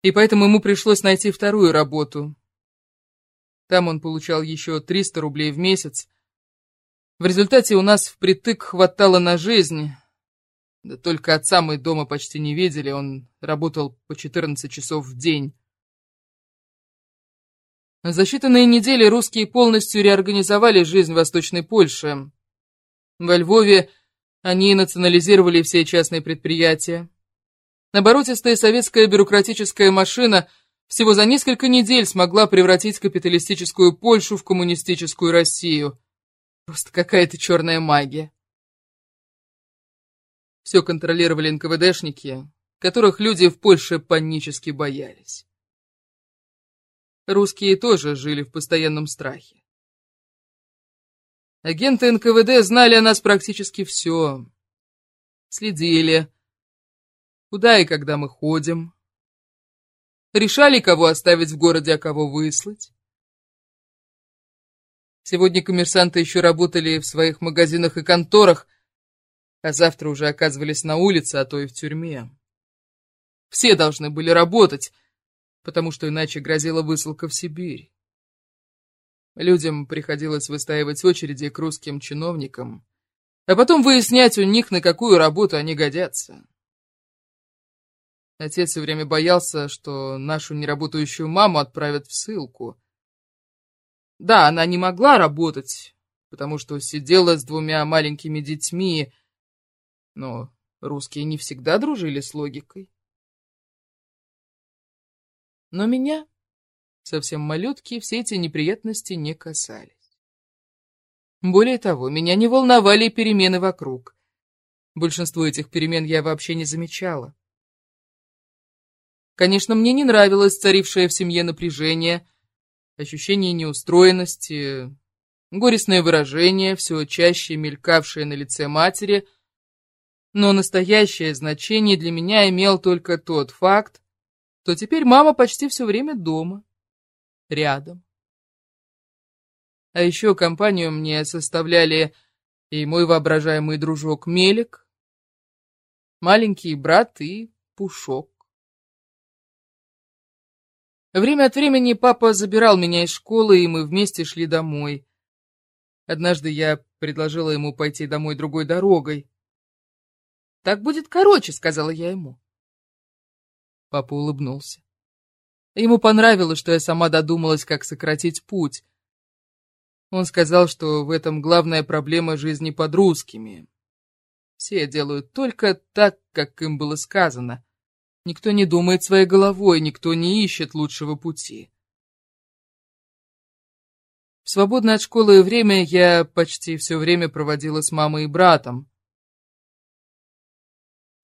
и поэтому ему пришлось найти вторую работу. Там он получал еще 300 рублей в месяц. В результате у нас впритык хватало на жизнь, да только отца мы дома почти не видели, он работал по 14 часов в день. За считанные недели русские полностью реорганизовали жизнь Восточной Польши. Во Львове они национализировали все частные предприятия. Оборотистая советская бюрократическая машина всего за несколько недель смогла превратить капиталистическую Польшу в коммунистическую Россию. Просто какая-то черная магия. Все контролировали НКВДшники, которых люди в Польше панически боялись. Русские тоже жили в постоянном страхе. Агенты НКВД знали о нас практически все. Следили, куда и когда мы ходим. Решали, кого оставить в городе, а кого выслать. Сегодня коммерсанты еще работали в своих магазинах и конторах, а завтра уже оказывались на улице, а то и в тюрьме. Все должны были работать, потому что иначе грозила высылка в Сибирь. Людям приходилось выстаивать очереди к русским чиновникам, а потом выяснять у них, на какую работу они годятся. Отец все время боялся, что нашу неработающую маму отправят в ссылку. Да, она не могла работать, потому что сидела с двумя маленькими детьми, но русские не всегда дружили с логикой. Но меня, совсем малютки, все эти неприятности не касались. Более того, меня не волновали перемены вокруг. Большинство этих перемен я вообще не замечала. Конечно, мне не нравилось царившее в семье напряжение, ощущение неустроенности, горестное выражение, все чаще мелькавшее на лице матери — но настоящее значение для меня имел только тот факт, что теперь мама почти все время дома, рядом. А еще компанию мне составляли и мой воображаемый дружок Мелик, маленький брат и Пушок. Время от времени папа забирал меня из школы, и мы вместе шли домой. Однажды я предложила ему пойти домой другой дорогой. Так будет короче, сказала я ему. Папа улыбнулся. Ему понравилось, что я сама додумалась, как сократить путь. Он сказал, что в этом главная проблема жизни под русскими. Все делают только так, как им было сказано. Никто не думает своей головой, никто не ищет лучшего пути. В свободное от школы время я почти все время проводила с мамой и братом.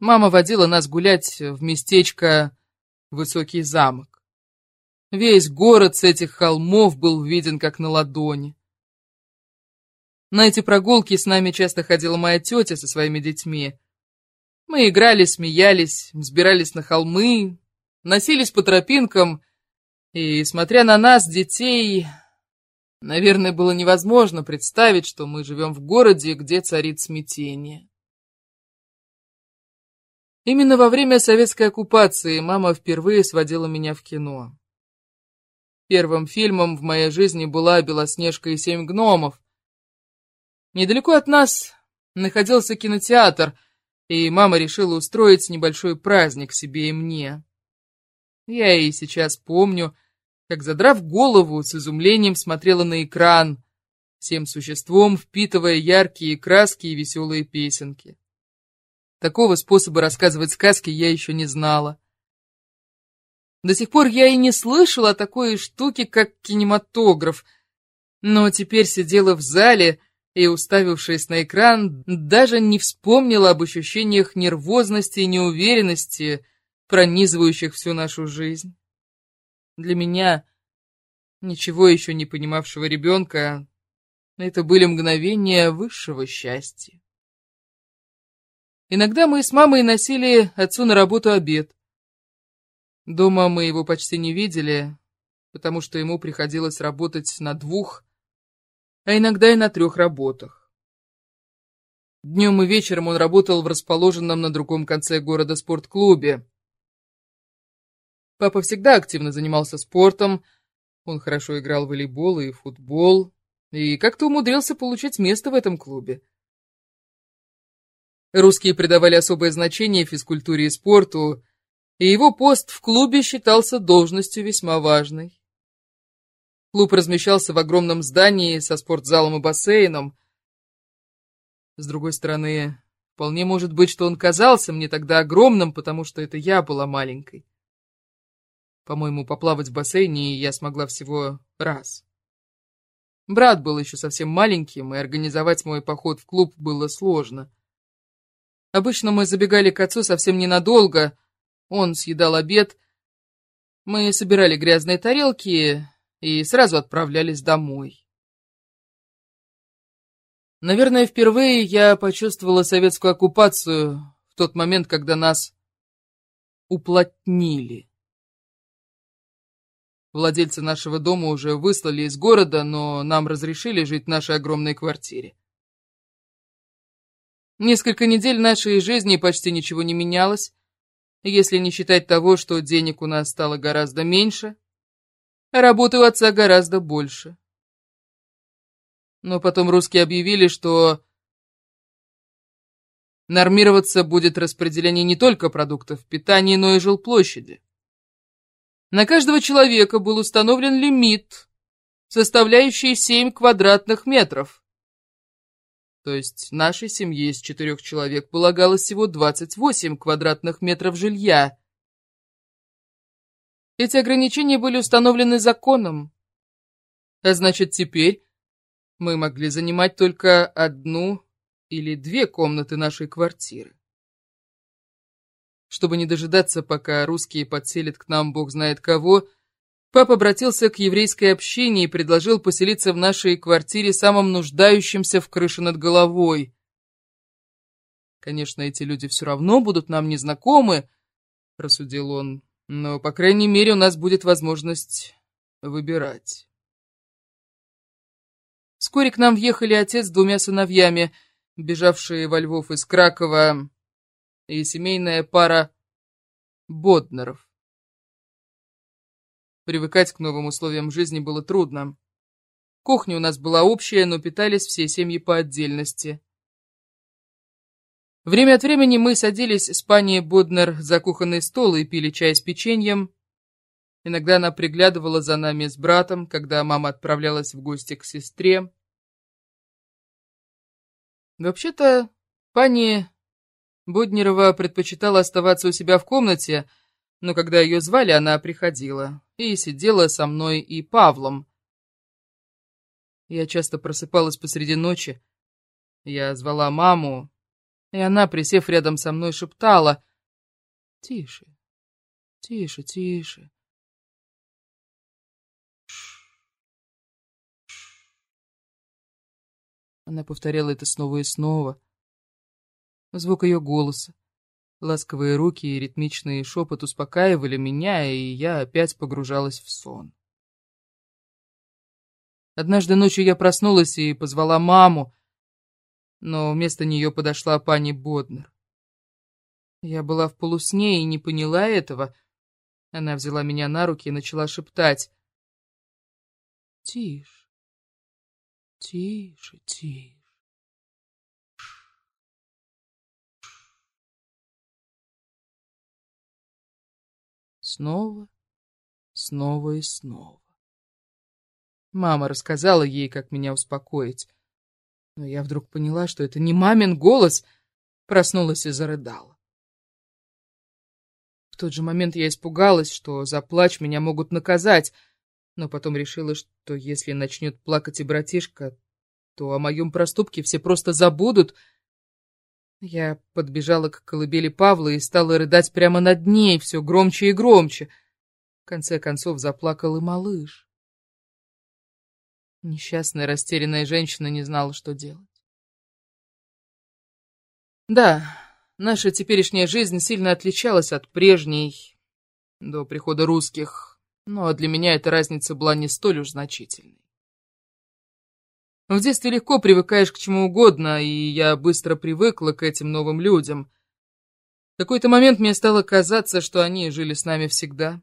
Мама водила нас гулять в местечко Высокий замок. Весь город с этих холмов был виден как на ладони. На эти прогулки с нами часто ходила моя тетя со своими детьми. Мы играли, смеялись, взбирались на холмы, носились по тропинкам, и, смотря на нас, детей, наверное, было невозможно представить, что мы живем в городе, где царит смятение. Именно во время советской оккупации мама впервые сводила меня в кино. Первым фильмом в моей жизни была «Белоснежка и семь гномов», Недалеко от нас находился кинотеатр, и мама решила устроить небольшой праздник себе и мне. Я и сейчас помню, как, задрав голову, с изумлением смотрела на экран, всем существом впитывая яркие краски и веселые песенки. Такого способа рассказывать сказки я еще не знала. До сих пор я и не слышала о такой штуке, как кинематограф, но теперь сидела в зале, и, уставившись на экран, даже не вспомнила об ощущениях нервозности и неуверенности, пронизывающих всю нашу жизнь. Для меня, ничего еще не понимавшего ребенка, это были мгновения высшего счастья. Иногда мы с мамой носили отцу на работу обед. Дома мы его почти не видели, потому что ему приходилось работать на двух, а иногда и на трех работах. Днем и вечером он работал в расположенном на другом конце города спортклубе. Папа всегда активно занимался спортом, он хорошо играл в волейбол и футбол, и как-то умудрился получить место в этом клубе. Русские придавали особое значение физкультуре и спорту, и его пост в клубе считался должностью весьма важной. Клуб размещался в огромном здании со спортзалом и бассейном. С другой стороны, вполне может быть, что он казался мне тогда огромным, потому что это я была маленькой. По-моему, поплавать в бассейне я смогла всего раз. Брат был еще совсем маленьким, и организовать мой поход в клуб было сложно. Обычно мы забегали к отцу совсем ненадолго, он съедал обед, мы собирали грязные тарелки, и сразу отправлялись домой. Наверное, впервые я почувствовала советскую оккупацию в тот момент, когда нас уплотнили. Владельцы нашего дома уже выслали из города, но нам разрешили жить в нашей огромной квартире. Несколько недель нашей жизни почти ничего не менялось, если не считать того, что денег у нас стало гораздо меньше, Работы у отца гораздо больше. Но потом русские объявили, что нормироваться будет распределение не только продуктов питания, но и жилплощади. На каждого человека был установлен лимит, составляющий 7 квадратных метров. То есть нашей семье из четырех человек полагалось всего 28 квадратных метров жилья, эти ограничения были установлены законом. А значит, теперь мы могли занимать только одну или две комнаты нашей квартиры. Чтобы не дожидаться, пока русские подселят к нам бог знает кого, папа обратился к еврейской общине и предложил поселиться в нашей квартире самым нуждающимся в крыше над головой. Конечно, эти люди все равно будут нам незнакомы, рассудил он, но, по крайней мере, у нас будет возможность выбирать. Вскоре к нам въехали отец с двумя сыновьями, бежавшие во Львов из Кракова, и семейная пара Боднеров. Привыкать к новым условиям жизни было трудно. Кухня у нас была общая, но питались все семьи по отдельности. Время от времени мы садились с пани Боднер за кухонный стол и пили чай с печеньем. Иногда она приглядывала за нами с братом, когда мама отправлялась в гости к сестре. Вообще-то, пани Боднерова предпочитала оставаться у себя в комнате, но когда ее звали, она приходила и сидела со мной и Павлом. Я часто просыпалась посреди ночи. Я звала маму, и она, присев рядом со мной, шептала «Тише, тише, тише». Она повторяла это снова и снова. Звук ее голоса, ласковые руки и ритмичный шепот успокаивали меня, и я опять погружалась в сон. Однажды ночью я проснулась и позвала маму, но вместо нее подошла пани Боднер. Я была в полусне и не поняла этого. Она взяла меня на руки и начала шептать. «Тише, тише, тише». Снова, снова и снова. Мама рассказала ей, как меня успокоить. Но я вдруг поняла, что это не мамин голос, проснулась и зарыдала. В тот же момент я испугалась, что за плач меня могут наказать, но потом решила, что если начнет плакать и братишка, то о моем проступке все просто забудут. Я подбежала к колыбели Павла и стала рыдать прямо над ней, все громче и громче. В конце концов заплакал и малыш. Несчастная, растерянная женщина не знала, что делать. Да, наша теперешняя жизнь сильно отличалась от прежней до прихода русских, но для меня эта разница была не столь уж значительной. В детстве легко привыкаешь к чему угодно, и я быстро привыкла к этим новым людям. В какой-то момент мне стало казаться, что они жили с нами всегда.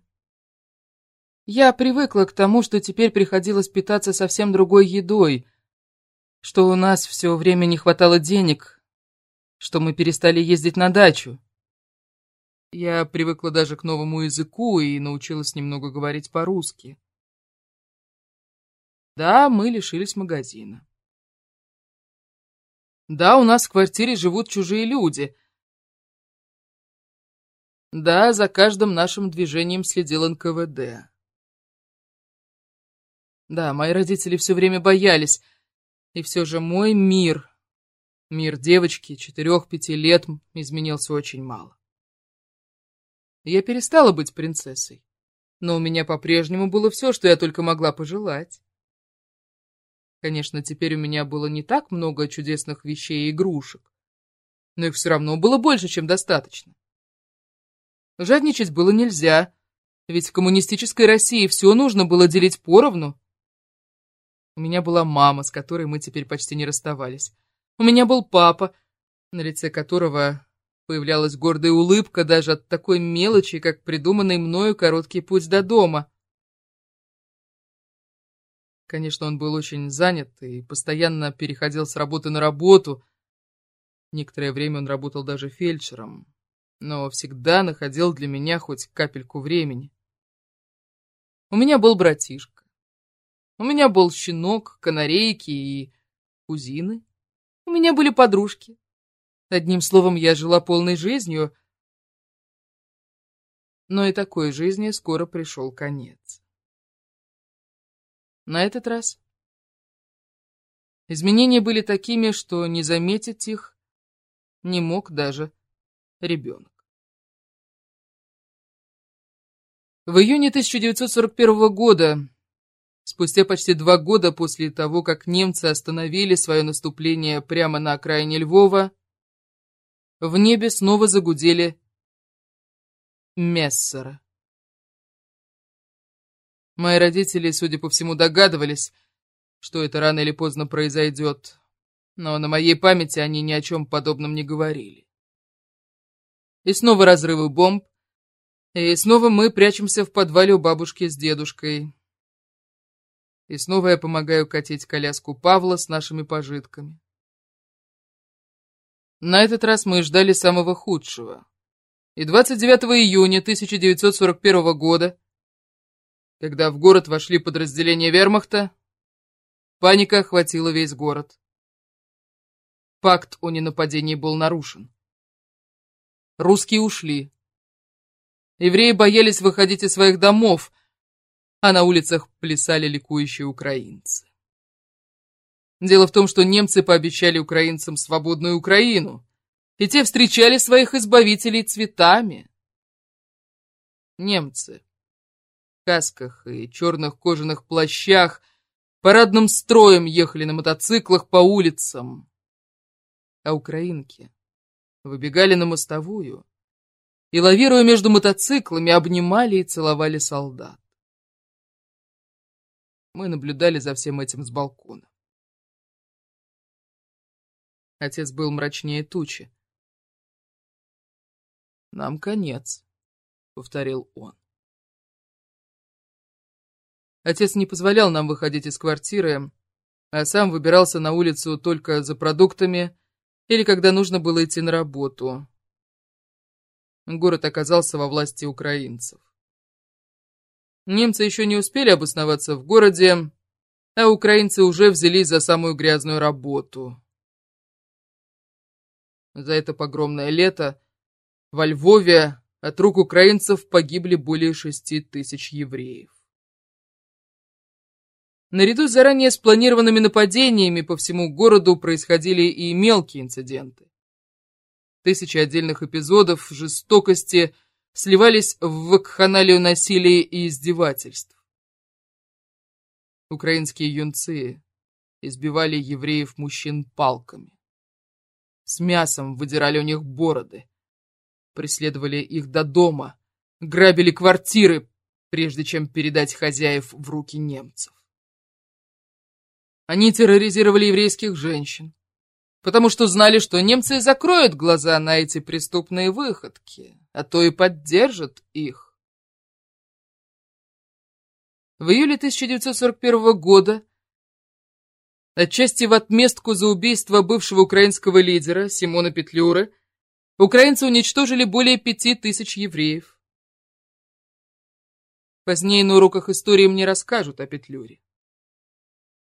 Я привыкла к тому, что теперь приходилось питаться совсем другой едой, что у нас все время не хватало денег, что мы перестали ездить на дачу. Я привыкла даже к новому языку и научилась немного говорить по-русски. Да, мы лишились магазина. Да, у нас в квартире живут чужие люди. Да, за каждым нашим движением следил НКВД. Да, мои родители все время боялись. И все же мой мир, мир девочки четырех-пяти лет, изменился очень мало. Я перестала быть принцессой, но у меня по-прежнему было все, что я только могла пожелать. Конечно, теперь у меня было не так много чудесных вещей и игрушек, но их все равно было больше, чем достаточно. Жадничать было нельзя, ведь в коммунистической России все нужно было делить поровну, у меня была мама, с которой мы теперь почти не расставались. У меня был папа, на лице которого появлялась гордая улыбка даже от такой мелочи, как придуманный мною короткий путь до дома. Конечно, он был очень занят и постоянно переходил с работы на работу. Некоторое время он работал даже фельдшером, но всегда находил для меня хоть капельку времени. У меня был братишка. У меня был щенок, канарейки и кузины. У меня были подружки. Одним словом, я жила полной жизнью. Но и такой жизни скоро пришел конец. На этот раз изменения были такими, что не заметить их не мог даже ребенок. В июне 1941 года Спустя почти два года после того, как немцы остановили свое наступление прямо на окраине Львова, в небе снова загудели мессеры. Мои родители, судя по всему, догадывались, что это рано или поздно произойдет, но на моей памяти они ни о чем подобном не говорили. И снова разрывы бомб, и снова мы прячемся в подвале у бабушки с дедушкой. И снова я помогаю катить коляску Павла с нашими пожитками. На этот раз мы ждали самого худшего. И 29 июня 1941 года, когда в город вошли подразделения вермахта, паника охватила весь город. Пакт о ненападении был нарушен. Русские ушли. Евреи боялись выходить из своих домов, а на улицах плясали ликующие украинцы. Дело в том, что немцы пообещали украинцам свободную Украину, и те встречали своих избавителей цветами. Немцы касках и черных кожаных плащах парадным строем ехали на мотоциклах по улицам, а украинки выбегали на мостовую и, лавируя между мотоциклами, обнимали и целовали солдат. Мы наблюдали за всем этим с балкона. Отец был мрачнее тучи. «Нам конец», — повторил он. Отец не позволял нам выходить из квартиры, а сам выбирался на улицу только за продуктами или когда нужно было идти на работу. Город оказался во власти украинцев. Немцы еще не успели обосноваться в городе, а украинцы уже взялись за самую грязную работу. За это погромное лето во Львове от рук украинцев погибли более шести тысяч евреев. Наряду с заранее спланированными нападениями по всему городу происходили и мелкие инциденты. Тысячи отдельных эпизодов жестокости сливались в вакханалию насилия и издевательств. Украинские юнцы избивали евреев-мужчин палками. С мясом выдирали у них бороды. Преследовали их до дома, грабили квартиры, прежде чем передать хозяев в руки немцев. Они терроризировали еврейских женщин, потому что знали, что немцы закроют глаза на эти преступные выходки, а то и поддержат их. В июле 1941 года Отчасти в отместку за убийство бывшего украинского лидера Симона Петлюры украинцы уничтожили более пяти тысяч евреев. Позднее на уроках истории мне расскажут о Петлюре.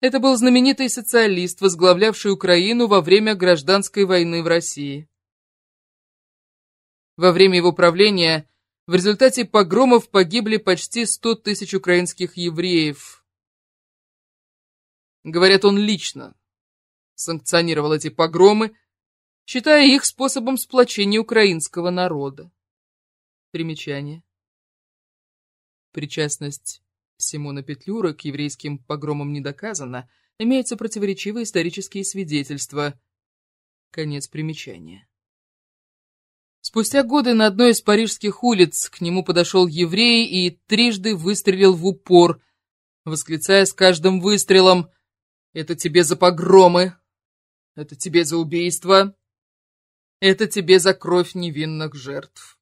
Это был знаменитый социалист, возглавлявший Украину во время гражданской войны в России. Во время его правления в результате погромов погибли почти 100 тысяч украинских евреев, Говорят, он лично санкционировал эти погромы, считая их способом сплочения украинского народа. Примечание. Причастность Симона Петлюра к еврейским погромам не доказана, имеются противоречивые исторические свидетельства. Конец примечания. Спустя годы на одной из парижских улиц к нему подошел еврей и трижды выстрелил в упор, восклицая с каждым выстрелом это тебе за погромы. Это тебе за убийство. Это тебе за кровь невинных жертв.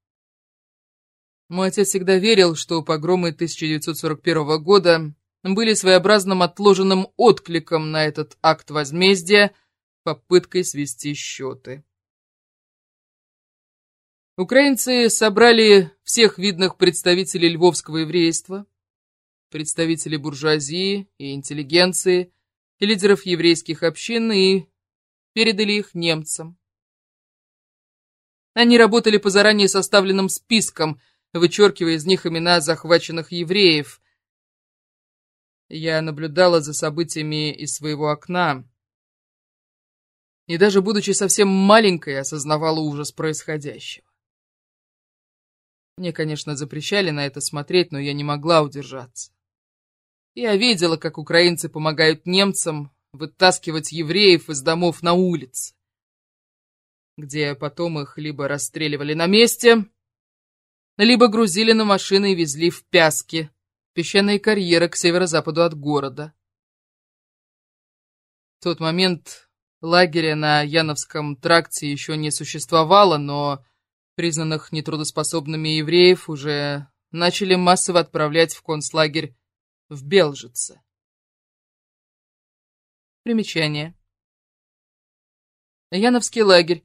Мой отец всегда верил, что погромы 1941 года были своеобразным отложенным откликом на этот акт возмездия, попыткой свести счеты. Украинцы собрали всех видных представителей львовского еврейства, представителей буржуазии и интеллигенции, лидеров еврейских общин и передали их немцам. Они работали по заранее составленным спискам, вычеркивая из них имена захваченных евреев. Я наблюдала за событиями из своего окна и даже будучи совсем маленькой, осознавала ужас происходящего. Мне, конечно, запрещали на это смотреть, но я не могла удержаться. Я видела, как украинцы помогают немцам вытаскивать евреев из домов на улице, где потом их либо расстреливали на месте, либо грузили на машины и везли в Пяски, песчаные карьеры к северо-западу от города. В тот момент лагеря на Яновском тракте еще не существовало, но признанных нетрудоспособными евреев уже начали массово отправлять в концлагерь в Белжице. Примечание. Яновский лагерь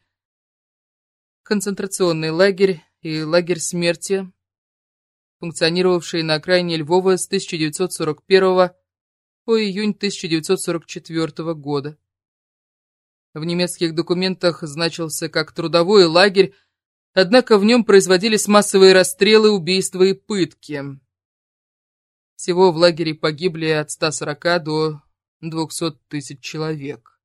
концентрационный лагерь и лагерь смерти, функционировавшие на окраине Львова с 1941 по июнь 1944 года. В немецких документах значился как трудовой лагерь, однако в нем производились массовые расстрелы, убийства и пытки. Всего в лагере погибли от 140 до 200 тысяч человек.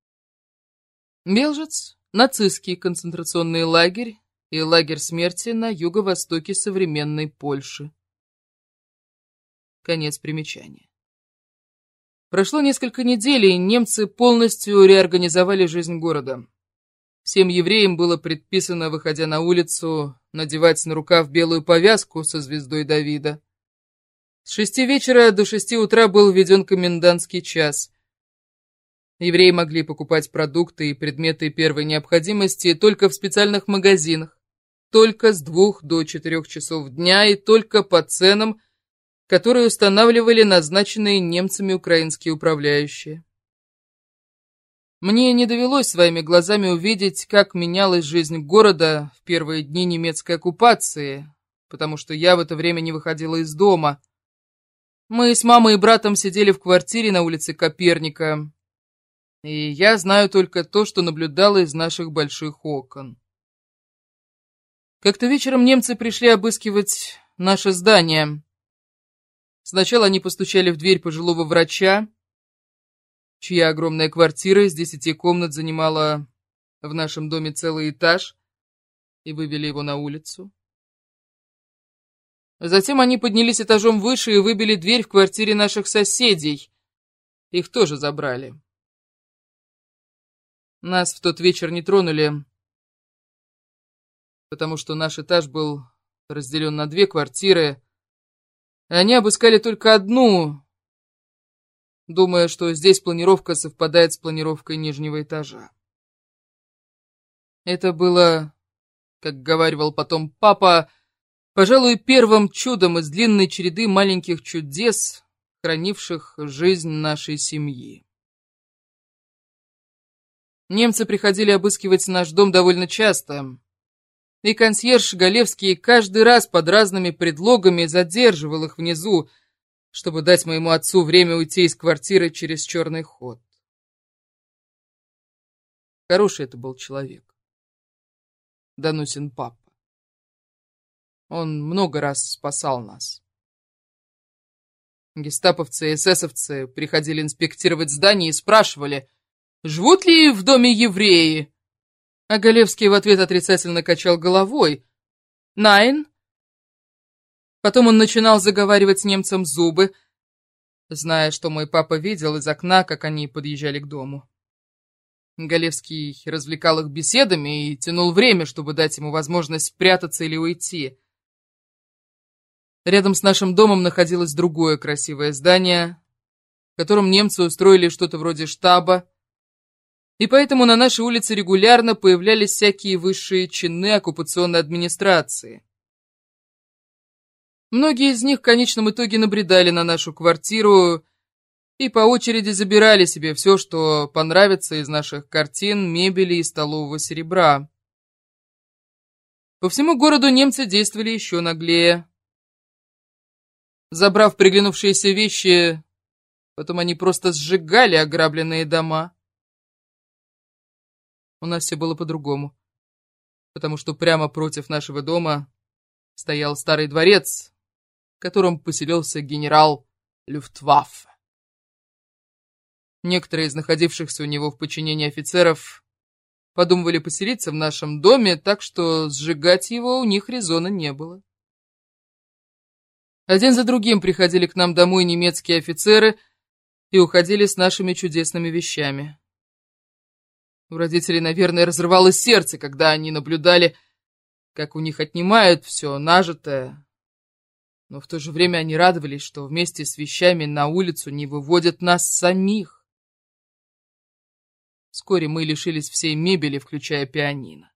Белжец – нацистский концентрационный лагерь и лагерь смерти на юго-востоке современной Польши. Конец примечания. Прошло несколько недель, и немцы полностью реорганизовали жизнь города. Всем евреям было предписано, выходя на улицу, надевать на рукав белую повязку со звездой Давида. С шести вечера до шести утра был введен комендантский час. Евреи могли покупать продукты и предметы первой необходимости только в специальных магазинах, только с двух до четырех часов дня и только по ценам, которые устанавливали назначенные немцами украинские управляющие. Мне не довелось своими глазами увидеть, как менялась жизнь города в первые дни немецкой оккупации, потому что я в это время не выходила из дома. Мы с мамой и братом сидели в квартире на улице Коперника, и я знаю только то, что наблюдала из наших больших окон. Как-то вечером немцы пришли обыскивать наше здание. Сначала они постучали в дверь пожилого врача, чья огромная квартира из десяти комнат занимала в нашем доме целый этаж, и вывели его на улицу. Затем они поднялись этажом выше и выбили дверь в квартире наших соседей. Их тоже забрали. Нас в тот вечер не тронули, потому что наш этаж был разделен на две квартиры, они обыскали только одну, думая, что здесь планировка совпадает с планировкой нижнего этажа. Это было, как говаривал потом папа, пожалуй, первым чудом из длинной череды маленьких чудес, хранивших жизнь нашей семьи. Немцы приходили обыскивать наш дом довольно часто и консьерж Галевский каждый раз под разными предлогами задерживал их внизу, чтобы дать моему отцу время уйти из квартиры через черный ход. Хороший это был человек. Данусин папа. Он много раз спасал нас. Гестаповцы и эсэсовцы приходили инспектировать здание и спрашивали, живут ли в доме евреи, а Галевский в ответ отрицательно качал головой. «Найн?» Потом он начинал заговаривать немцам зубы, зная, что мой папа видел из окна, как они подъезжали к дому. Галевский развлекал их беседами и тянул время, чтобы дать ему возможность спрятаться или уйти. Рядом с нашим домом находилось другое красивое здание, в котором немцы устроили что-то вроде штаба, и поэтому на нашей улице регулярно появлялись всякие высшие чины оккупационной администрации. Многие из них в конечном итоге набредали на нашу квартиру и по очереди забирали себе все, что понравится из наших картин, мебели и столового серебра. По всему городу немцы действовали еще наглее. Забрав приглянувшиеся вещи, потом они просто сжигали ограбленные дома. У нас все было по-другому, потому что прямо против нашего дома стоял старый дворец, в котором поселился генерал Люфтваффе. Некоторые из находившихся у него в подчинении офицеров подумывали поселиться в нашем доме, так что сжигать его у них резона не было. Один за другим приходили к нам домой немецкие офицеры и уходили с нашими чудесными вещами. У родителей, наверное, разрывалось сердце, когда они наблюдали, как у них отнимают все нажитое. Но в то же время они радовались, что вместе с вещами на улицу не выводят нас самих. Вскоре мы лишились всей мебели, включая пианино.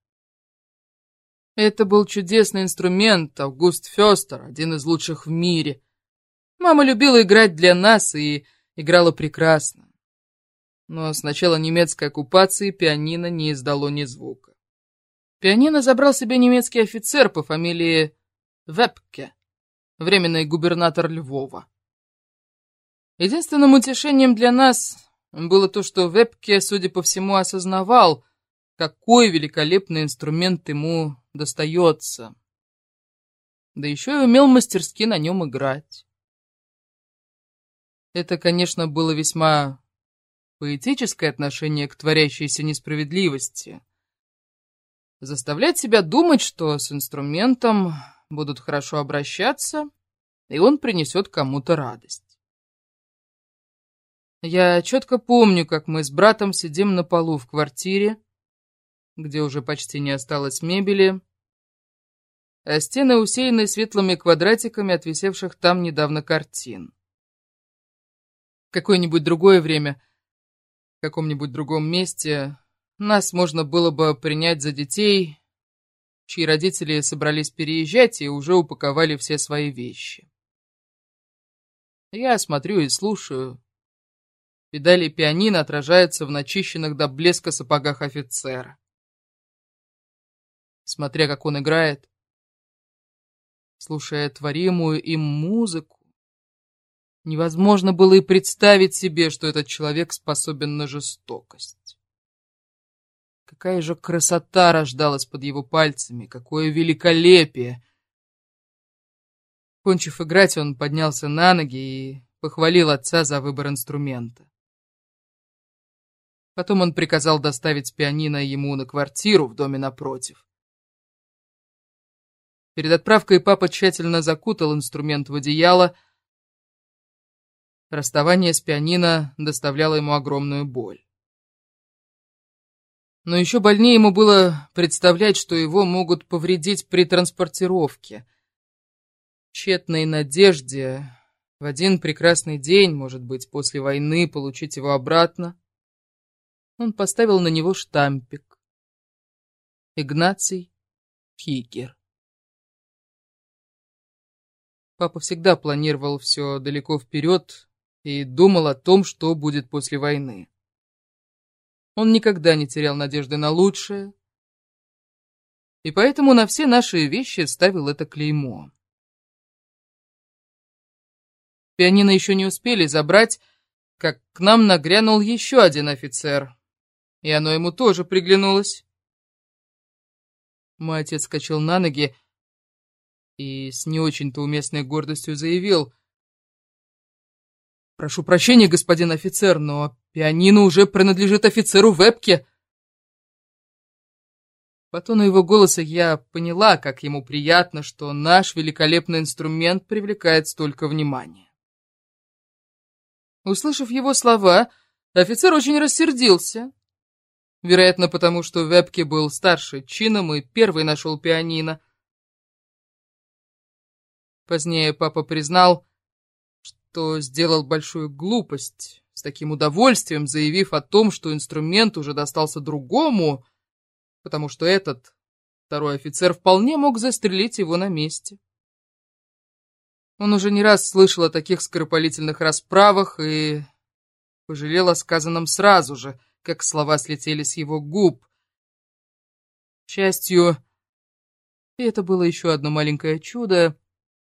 Это был чудесный инструмент, Август Фёстер, один из лучших в мире. Мама любила играть для нас и играла прекрасно но с начала немецкой оккупации пианино не издало ни звука. Пианино забрал себе немецкий офицер по фамилии Вепке, временный губернатор Львова. Единственным утешением для нас было то, что Вепке, судя по всему, осознавал, какой великолепный инструмент ему достается. Да еще и умел мастерски на нем играть. Это, конечно, было весьма поэтическое отношение к творящейся несправедливости. Заставлять себя думать, что с инструментом будут хорошо обращаться, и он принесет кому-то радость. Я четко помню, как мы с братом сидим на полу в квартире, где уже почти не осталось мебели, а стены усеяны светлыми квадратиками отвисевших там недавно картин. В какое-нибудь другое время, каком-нибудь другом месте, нас можно было бы принять за детей, чьи родители собрались переезжать и уже упаковали все свои вещи. Я смотрю и слушаю. Педали пианино отражаются в начищенных до блеска сапогах офицера. Смотря как он играет, слушая творимую им музыку, невозможно было и представить себе, что этот человек способен на жестокость. Какая же красота рождалась под его пальцами, какое великолепие! Кончив играть, он поднялся на ноги и похвалил отца за выбор инструмента. Потом он приказал доставить пианино ему на квартиру в доме напротив. Перед отправкой папа тщательно закутал инструмент в одеяло. Расставание с пианино доставляло ему огромную боль. Но еще больнее ему было представлять, что его могут повредить при транспортировке. Тщетной надежде в один прекрасный день, может быть, после войны, получить его обратно, он поставил на него штампик. Игнаций Хикер. Папа всегда планировал все далеко вперед и думал о том, что будет после войны. Он никогда не терял надежды на лучшее, и поэтому на все наши вещи ставил это клеймо. Пианино еще не успели забрать, как к нам нагрянул еще один офицер, и оно ему тоже приглянулось. Мой отец скачал на ноги, и с не очень-то уместной гордостью заявил. «Прошу прощения, господин офицер, но пианино уже принадлежит офицеру Вебке». По тону его голоса я поняла, как ему приятно, что наш великолепный инструмент привлекает столько внимания. Услышав его слова, офицер очень рассердился. Вероятно, потому что Вебке был старше чином и первый нашел пианино. Позднее папа признал, что сделал большую глупость, с таким удовольствием заявив о том, что инструмент уже достался другому, потому что этот, второй офицер, вполне мог застрелить его на месте. Он уже не раз слышал о таких скоропалительных расправах и пожалел о сказанном сразу же, как слова слетели с его губ. К счастью, и это было еще одно маленькое чудо,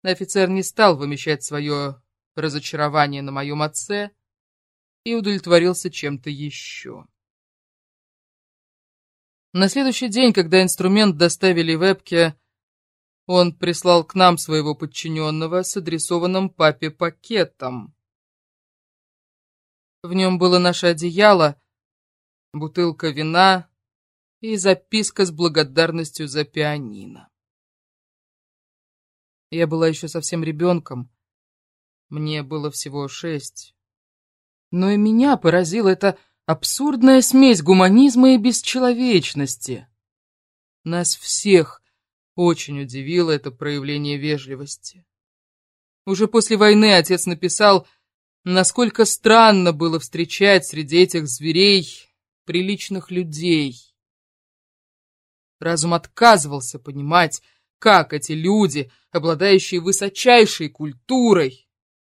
Офицер не стал вымещать свое разочарование на моем отце и удовлетворился чем-то еще. На следующий день, когда инструмент доставили в Эпке, он прислал к нам своего подчиненного с адресованным папе пакетом. В нем было наше одеяло, бутылка вина и записка с благодарностью за пианино. Я была еще совсем ребенком. Мне было всего шесть. Но и меня поразила эта абсурдная смесь гуманизма и бесчеловечности. Нас всех очень удивило это проявление вежливости. Уже после войны отец написал, насколько странно было встречать среди этих зверей приличных людей. Разум отказывался понимать, как эти люди, обладающие высочайшей культурой,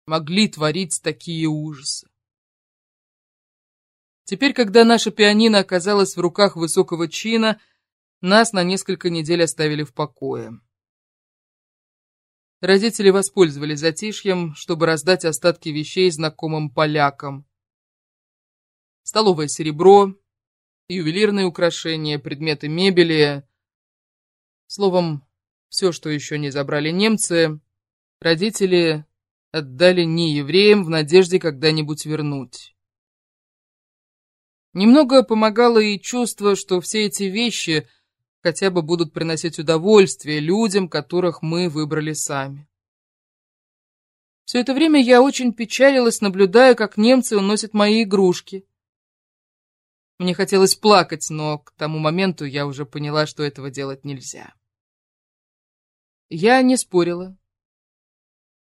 могли творить такие ужасы? Теперь, когда наша пианино оказалась в руках высокого чина, нас на несколько недель оставили в покое. Родители воспользовались затишьем, чтобы раздать остатки вещей знакомым полякам. Столовое серебро, ювелирные украшения, предметы мебели. Словом, все, что еще не забрали немцы, родители отдали не евреям в надежде когда-нибудь вернуть. Немного помогало и чувство, что все эти вещи хотя бы будут приносить удовольствие людям, которых мы выбрали сами. Все это время я очень печалилась, наблюдая, как немцы уносят мои игрушки. Мне хотелось плакать, но к тому моменту я уже поняла, что этого делать нельзя. Я не спорила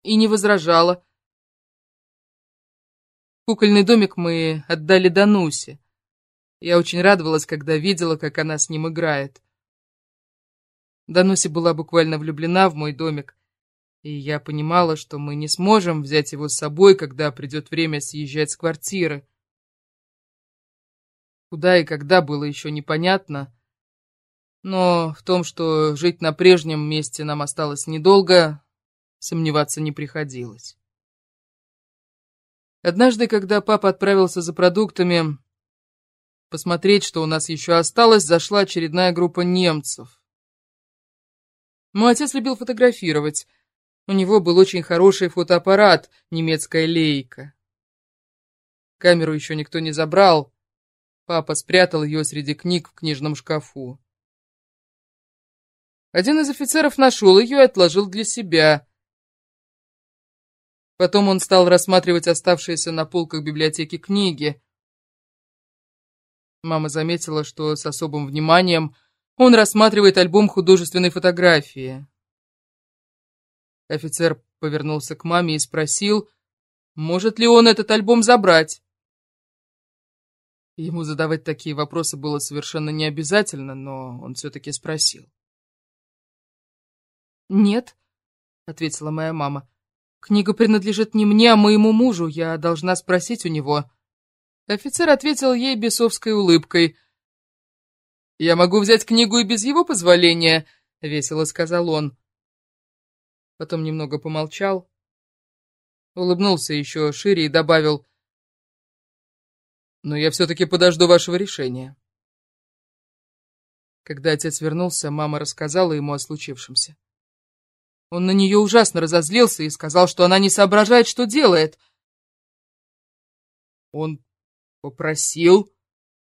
и не возражала. Кукольный домик мы отдали Данусе. Я очень радовалась, когда видела, как она с ним играет. Дануся была буквально влюблена в мой домик, и я понимала, что мы не сможем взять его с собой, когда придет время съезжать с квартиры. Куда и когда было еще непонятно, но в том, что жить на прежнем месте нам осталось недолго, сомневаться не приходилось. Однажды, когда папа отправился за продуктами, посмотреть, что у нас еще осталось, зашла очередная группа немцев. Мой отец любил фотографировать. У него был очень хороший фотоаппарат, немецкая лейка. Камеру еще никто не забрал, Папа спрятал ее среди книг в книжном шкафу. Один из офицеров нашел ее и отложил для себя. Потом он стал рассматривать оставшиеся на полках библиотеки книги. Мама заметила, что с особым вниманием он рассматривает альбом художественной фотографии. Офицер повернулся к маме и спросил, может ли он этот альбом забрать. Ему задавать такие вопросы было совершенно не обязательно, но он все-таки спросил. «Нет», — ответила моя мама, — «книга принадлежит не мне, а моему мужу, я должна спросить у него». Офицер ответил ей бесовской улыбкой. «Я могу взять книгу и без его позволения», — весело сказал он. Потом немного помолчал, улыбнулся еще шире и добавил — но я все-таки подожду вашего решения. Когда отец вернулся, мама рассказала ему о случившемся. Он на нее ужасно разозлился и сказал, что она не соображает, что делает. Он попросил,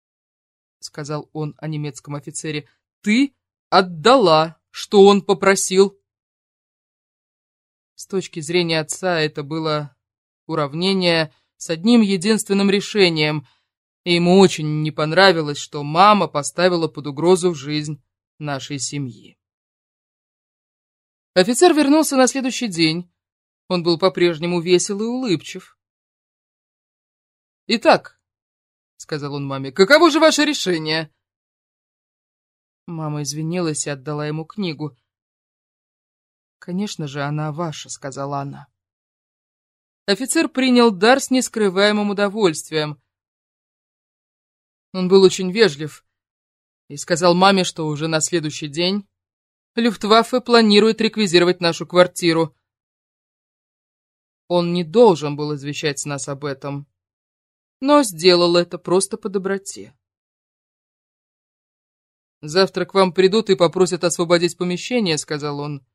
— сказал он о немецком офицере, — ты отдала, что он попросил. С точки зрения отца это было уравнение с одним единственным решением, и ему очень не понравилось, что мама поставила под угрозу жизнь нашей семьи. Офицер вернулся на следующий день. Он был по-прежнему весел и улыбчив. «Итак», — сказал он маме, — «каково же ваше решение?» Мама извинилась и отдала ему книгу. «Конечно же, она ваша», — сказала она. Офицер принял дар с нескрываемым удовольствием. Он был очень вежлив и сказал маме, что уже на следующий день Люфтваффе планирует реквизировать нашу квартиру. Он не должен был извещать нас об этом, но сделал это просто по доброте. «Завтра к вам придут и попросят освободить помещение», — сказал он.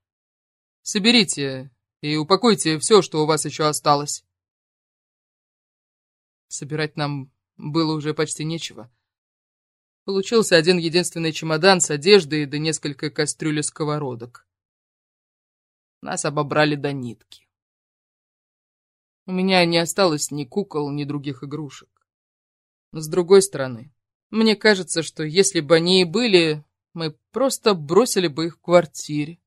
«Соберите и упакуйте все, что у вас еще осталось». Собирать нам было уже почти нечего. Получился один единственный чемодан с одеждой да несколько кастрюль и сковородок. Нас обобрали до нитки. У меня не осталось ни кукол, ни других игрушек. Но с другой стороны, мне кажется, что если бы они и были, мы просто бросили бы их в квартире.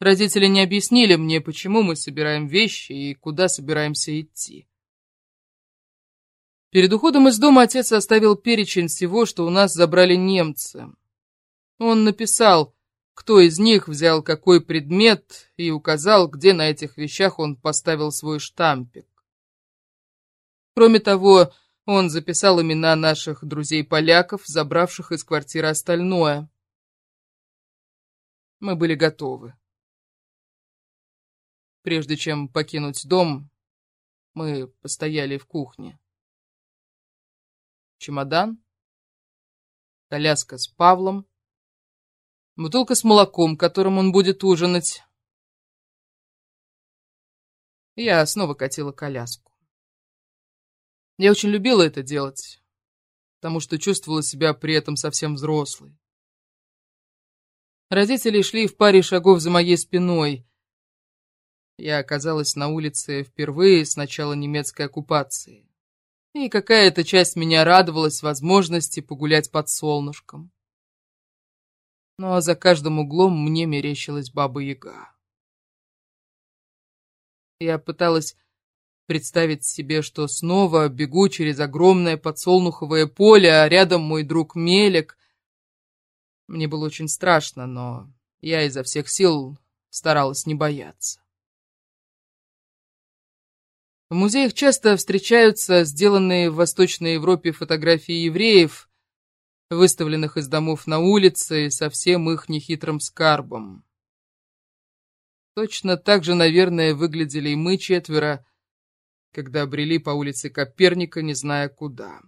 Родители не объяснили мне, почему мы собираем вещи и куда собираемся идти. Перед уходом из дома отец оставил перечень всего, что у нас забрали немцы. Он написал, кто из них взял какой предмет и указал, где на этих вещах он поставил свой штампик. Кроме того, Он записал имена наших друзей-поляков, забравших из квартиры остальное. Мы были готовы. Прежде чем покинуть дом, мы постояли в кухне. Чемодан, коляска с Павлом, бутылка с молоком, которым он будет ужинать. Я снова катила коляску. Я очень любила это делать, потому что чувствовала себя при этом совсем взрослой. Родители шли в паре шагов за моей спиной. Я оказалась на улице впервые с начала немецкой оккупации. И какая-то часть меня радовалась возможности погулять под солнышком. Ну а за каждым углом мне мерещилась Баба-Яга. Я пыталась представить себе, что снова бегу через огромное подсолнуховое поле, а рядом мой друг Мелик. Мне было очень страшно, но я изо всех сил старалась не бояться. В музеях часто встречаются сделанные в Восточной Европе фотографии евреев, выставленных из домов на улице со всем их нехитрым скарбом. Точно так же, наверное, выглядели и мы четверо, когда брели по улице Коперника, не зная куда.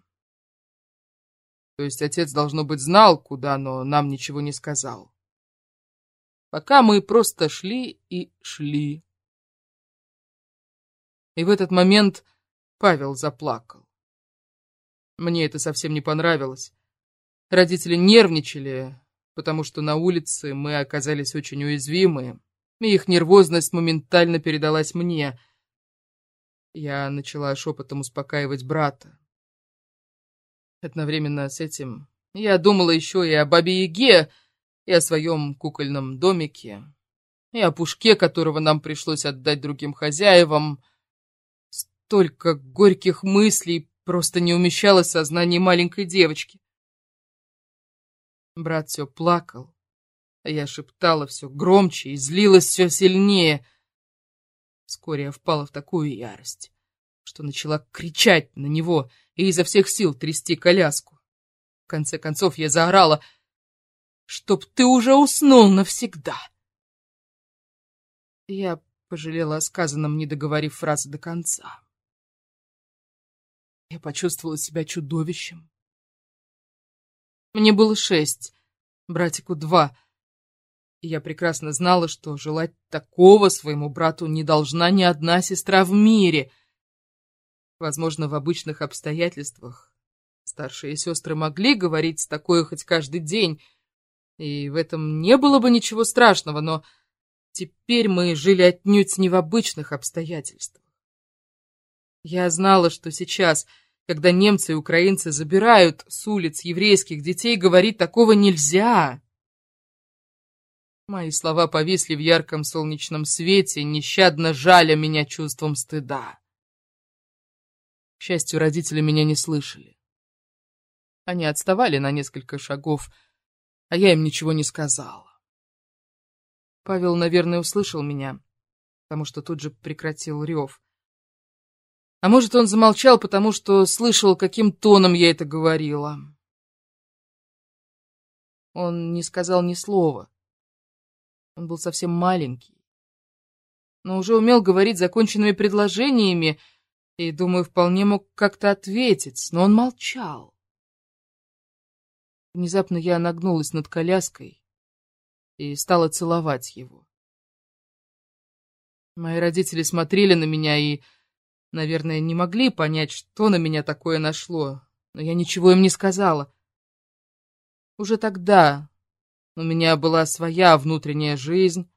То есть отец, должно быть, знал, куда, но нам ничего не сказал. Пока мы просто шли и шли. И в этот момент Павел заплакал. Мне это совсем не понравилось. Родители нервничали, потому что на улице мы оказались очень уязвимы, и их нервозность моментально передалась мне — я начала шепотом успокаивать брата. Одновременно с этим я думала еще и о бабе Яге, и о своем кукольном домике, и о пушке, которого нам пришлось отдать другим хозяевам. Столько горьких мыслей просто не умещалось в сознании маленькой девочки. Брат все плакал, а я шептала все громче и злилась все сильнее — Вскоре я впала в такую ярость, что начала кричать на него и изо всех сил трясти коляску. В конце концов я заорала, «Чтоб ты уже уснул навсегда!» Я пожалела о сказанном, не договорив фразы до конца. Я почувствовала себя чудовищем. Мне было шесть, братику два — я прекрасно знала, что желать такого своему брату не должна ни одна сестра в мире. Возможно, в обычных обстоятельствах старшие сестры могли говорить такое хоть каждый день, и в этом не было бы ничего страшного, но теперь мы жили отнюдь не в обычных обстоятельствах. Я знала, что сейчас, когда немцы и украинцы забирают с улиц еврейских детей, говорить такого нельзя. Мои слова повисли в ярком солнечном свете, нещадно жаля меня чувством стыда. К счастью, родители меня не слышали. Они отставали на несколько шагов, а я им ничего не сказала. Павел, наверное, услышал меня, потому что тут же прекратил рев. А может, он замолчал, потому что слышал, каким тоном я это говорила. Он не сказал ни слова. Он был совсем маленький, но уже умел говорить законченными предложениями и, думаю, вполне мог как-то ответить, но он молчал. Внезапно я нагнулась над коляской и стала целовать его. Мои родители смотрели на меня и, наверное, не могли понять, что на меня такое нашло, но я ничего им не сказала. Уже тогда, у меня была своя внутренняя жизнь,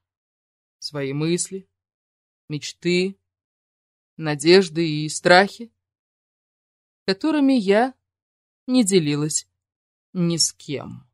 свои мысли, мечты, надежды и страхи, которыми я не делилась ни с кем.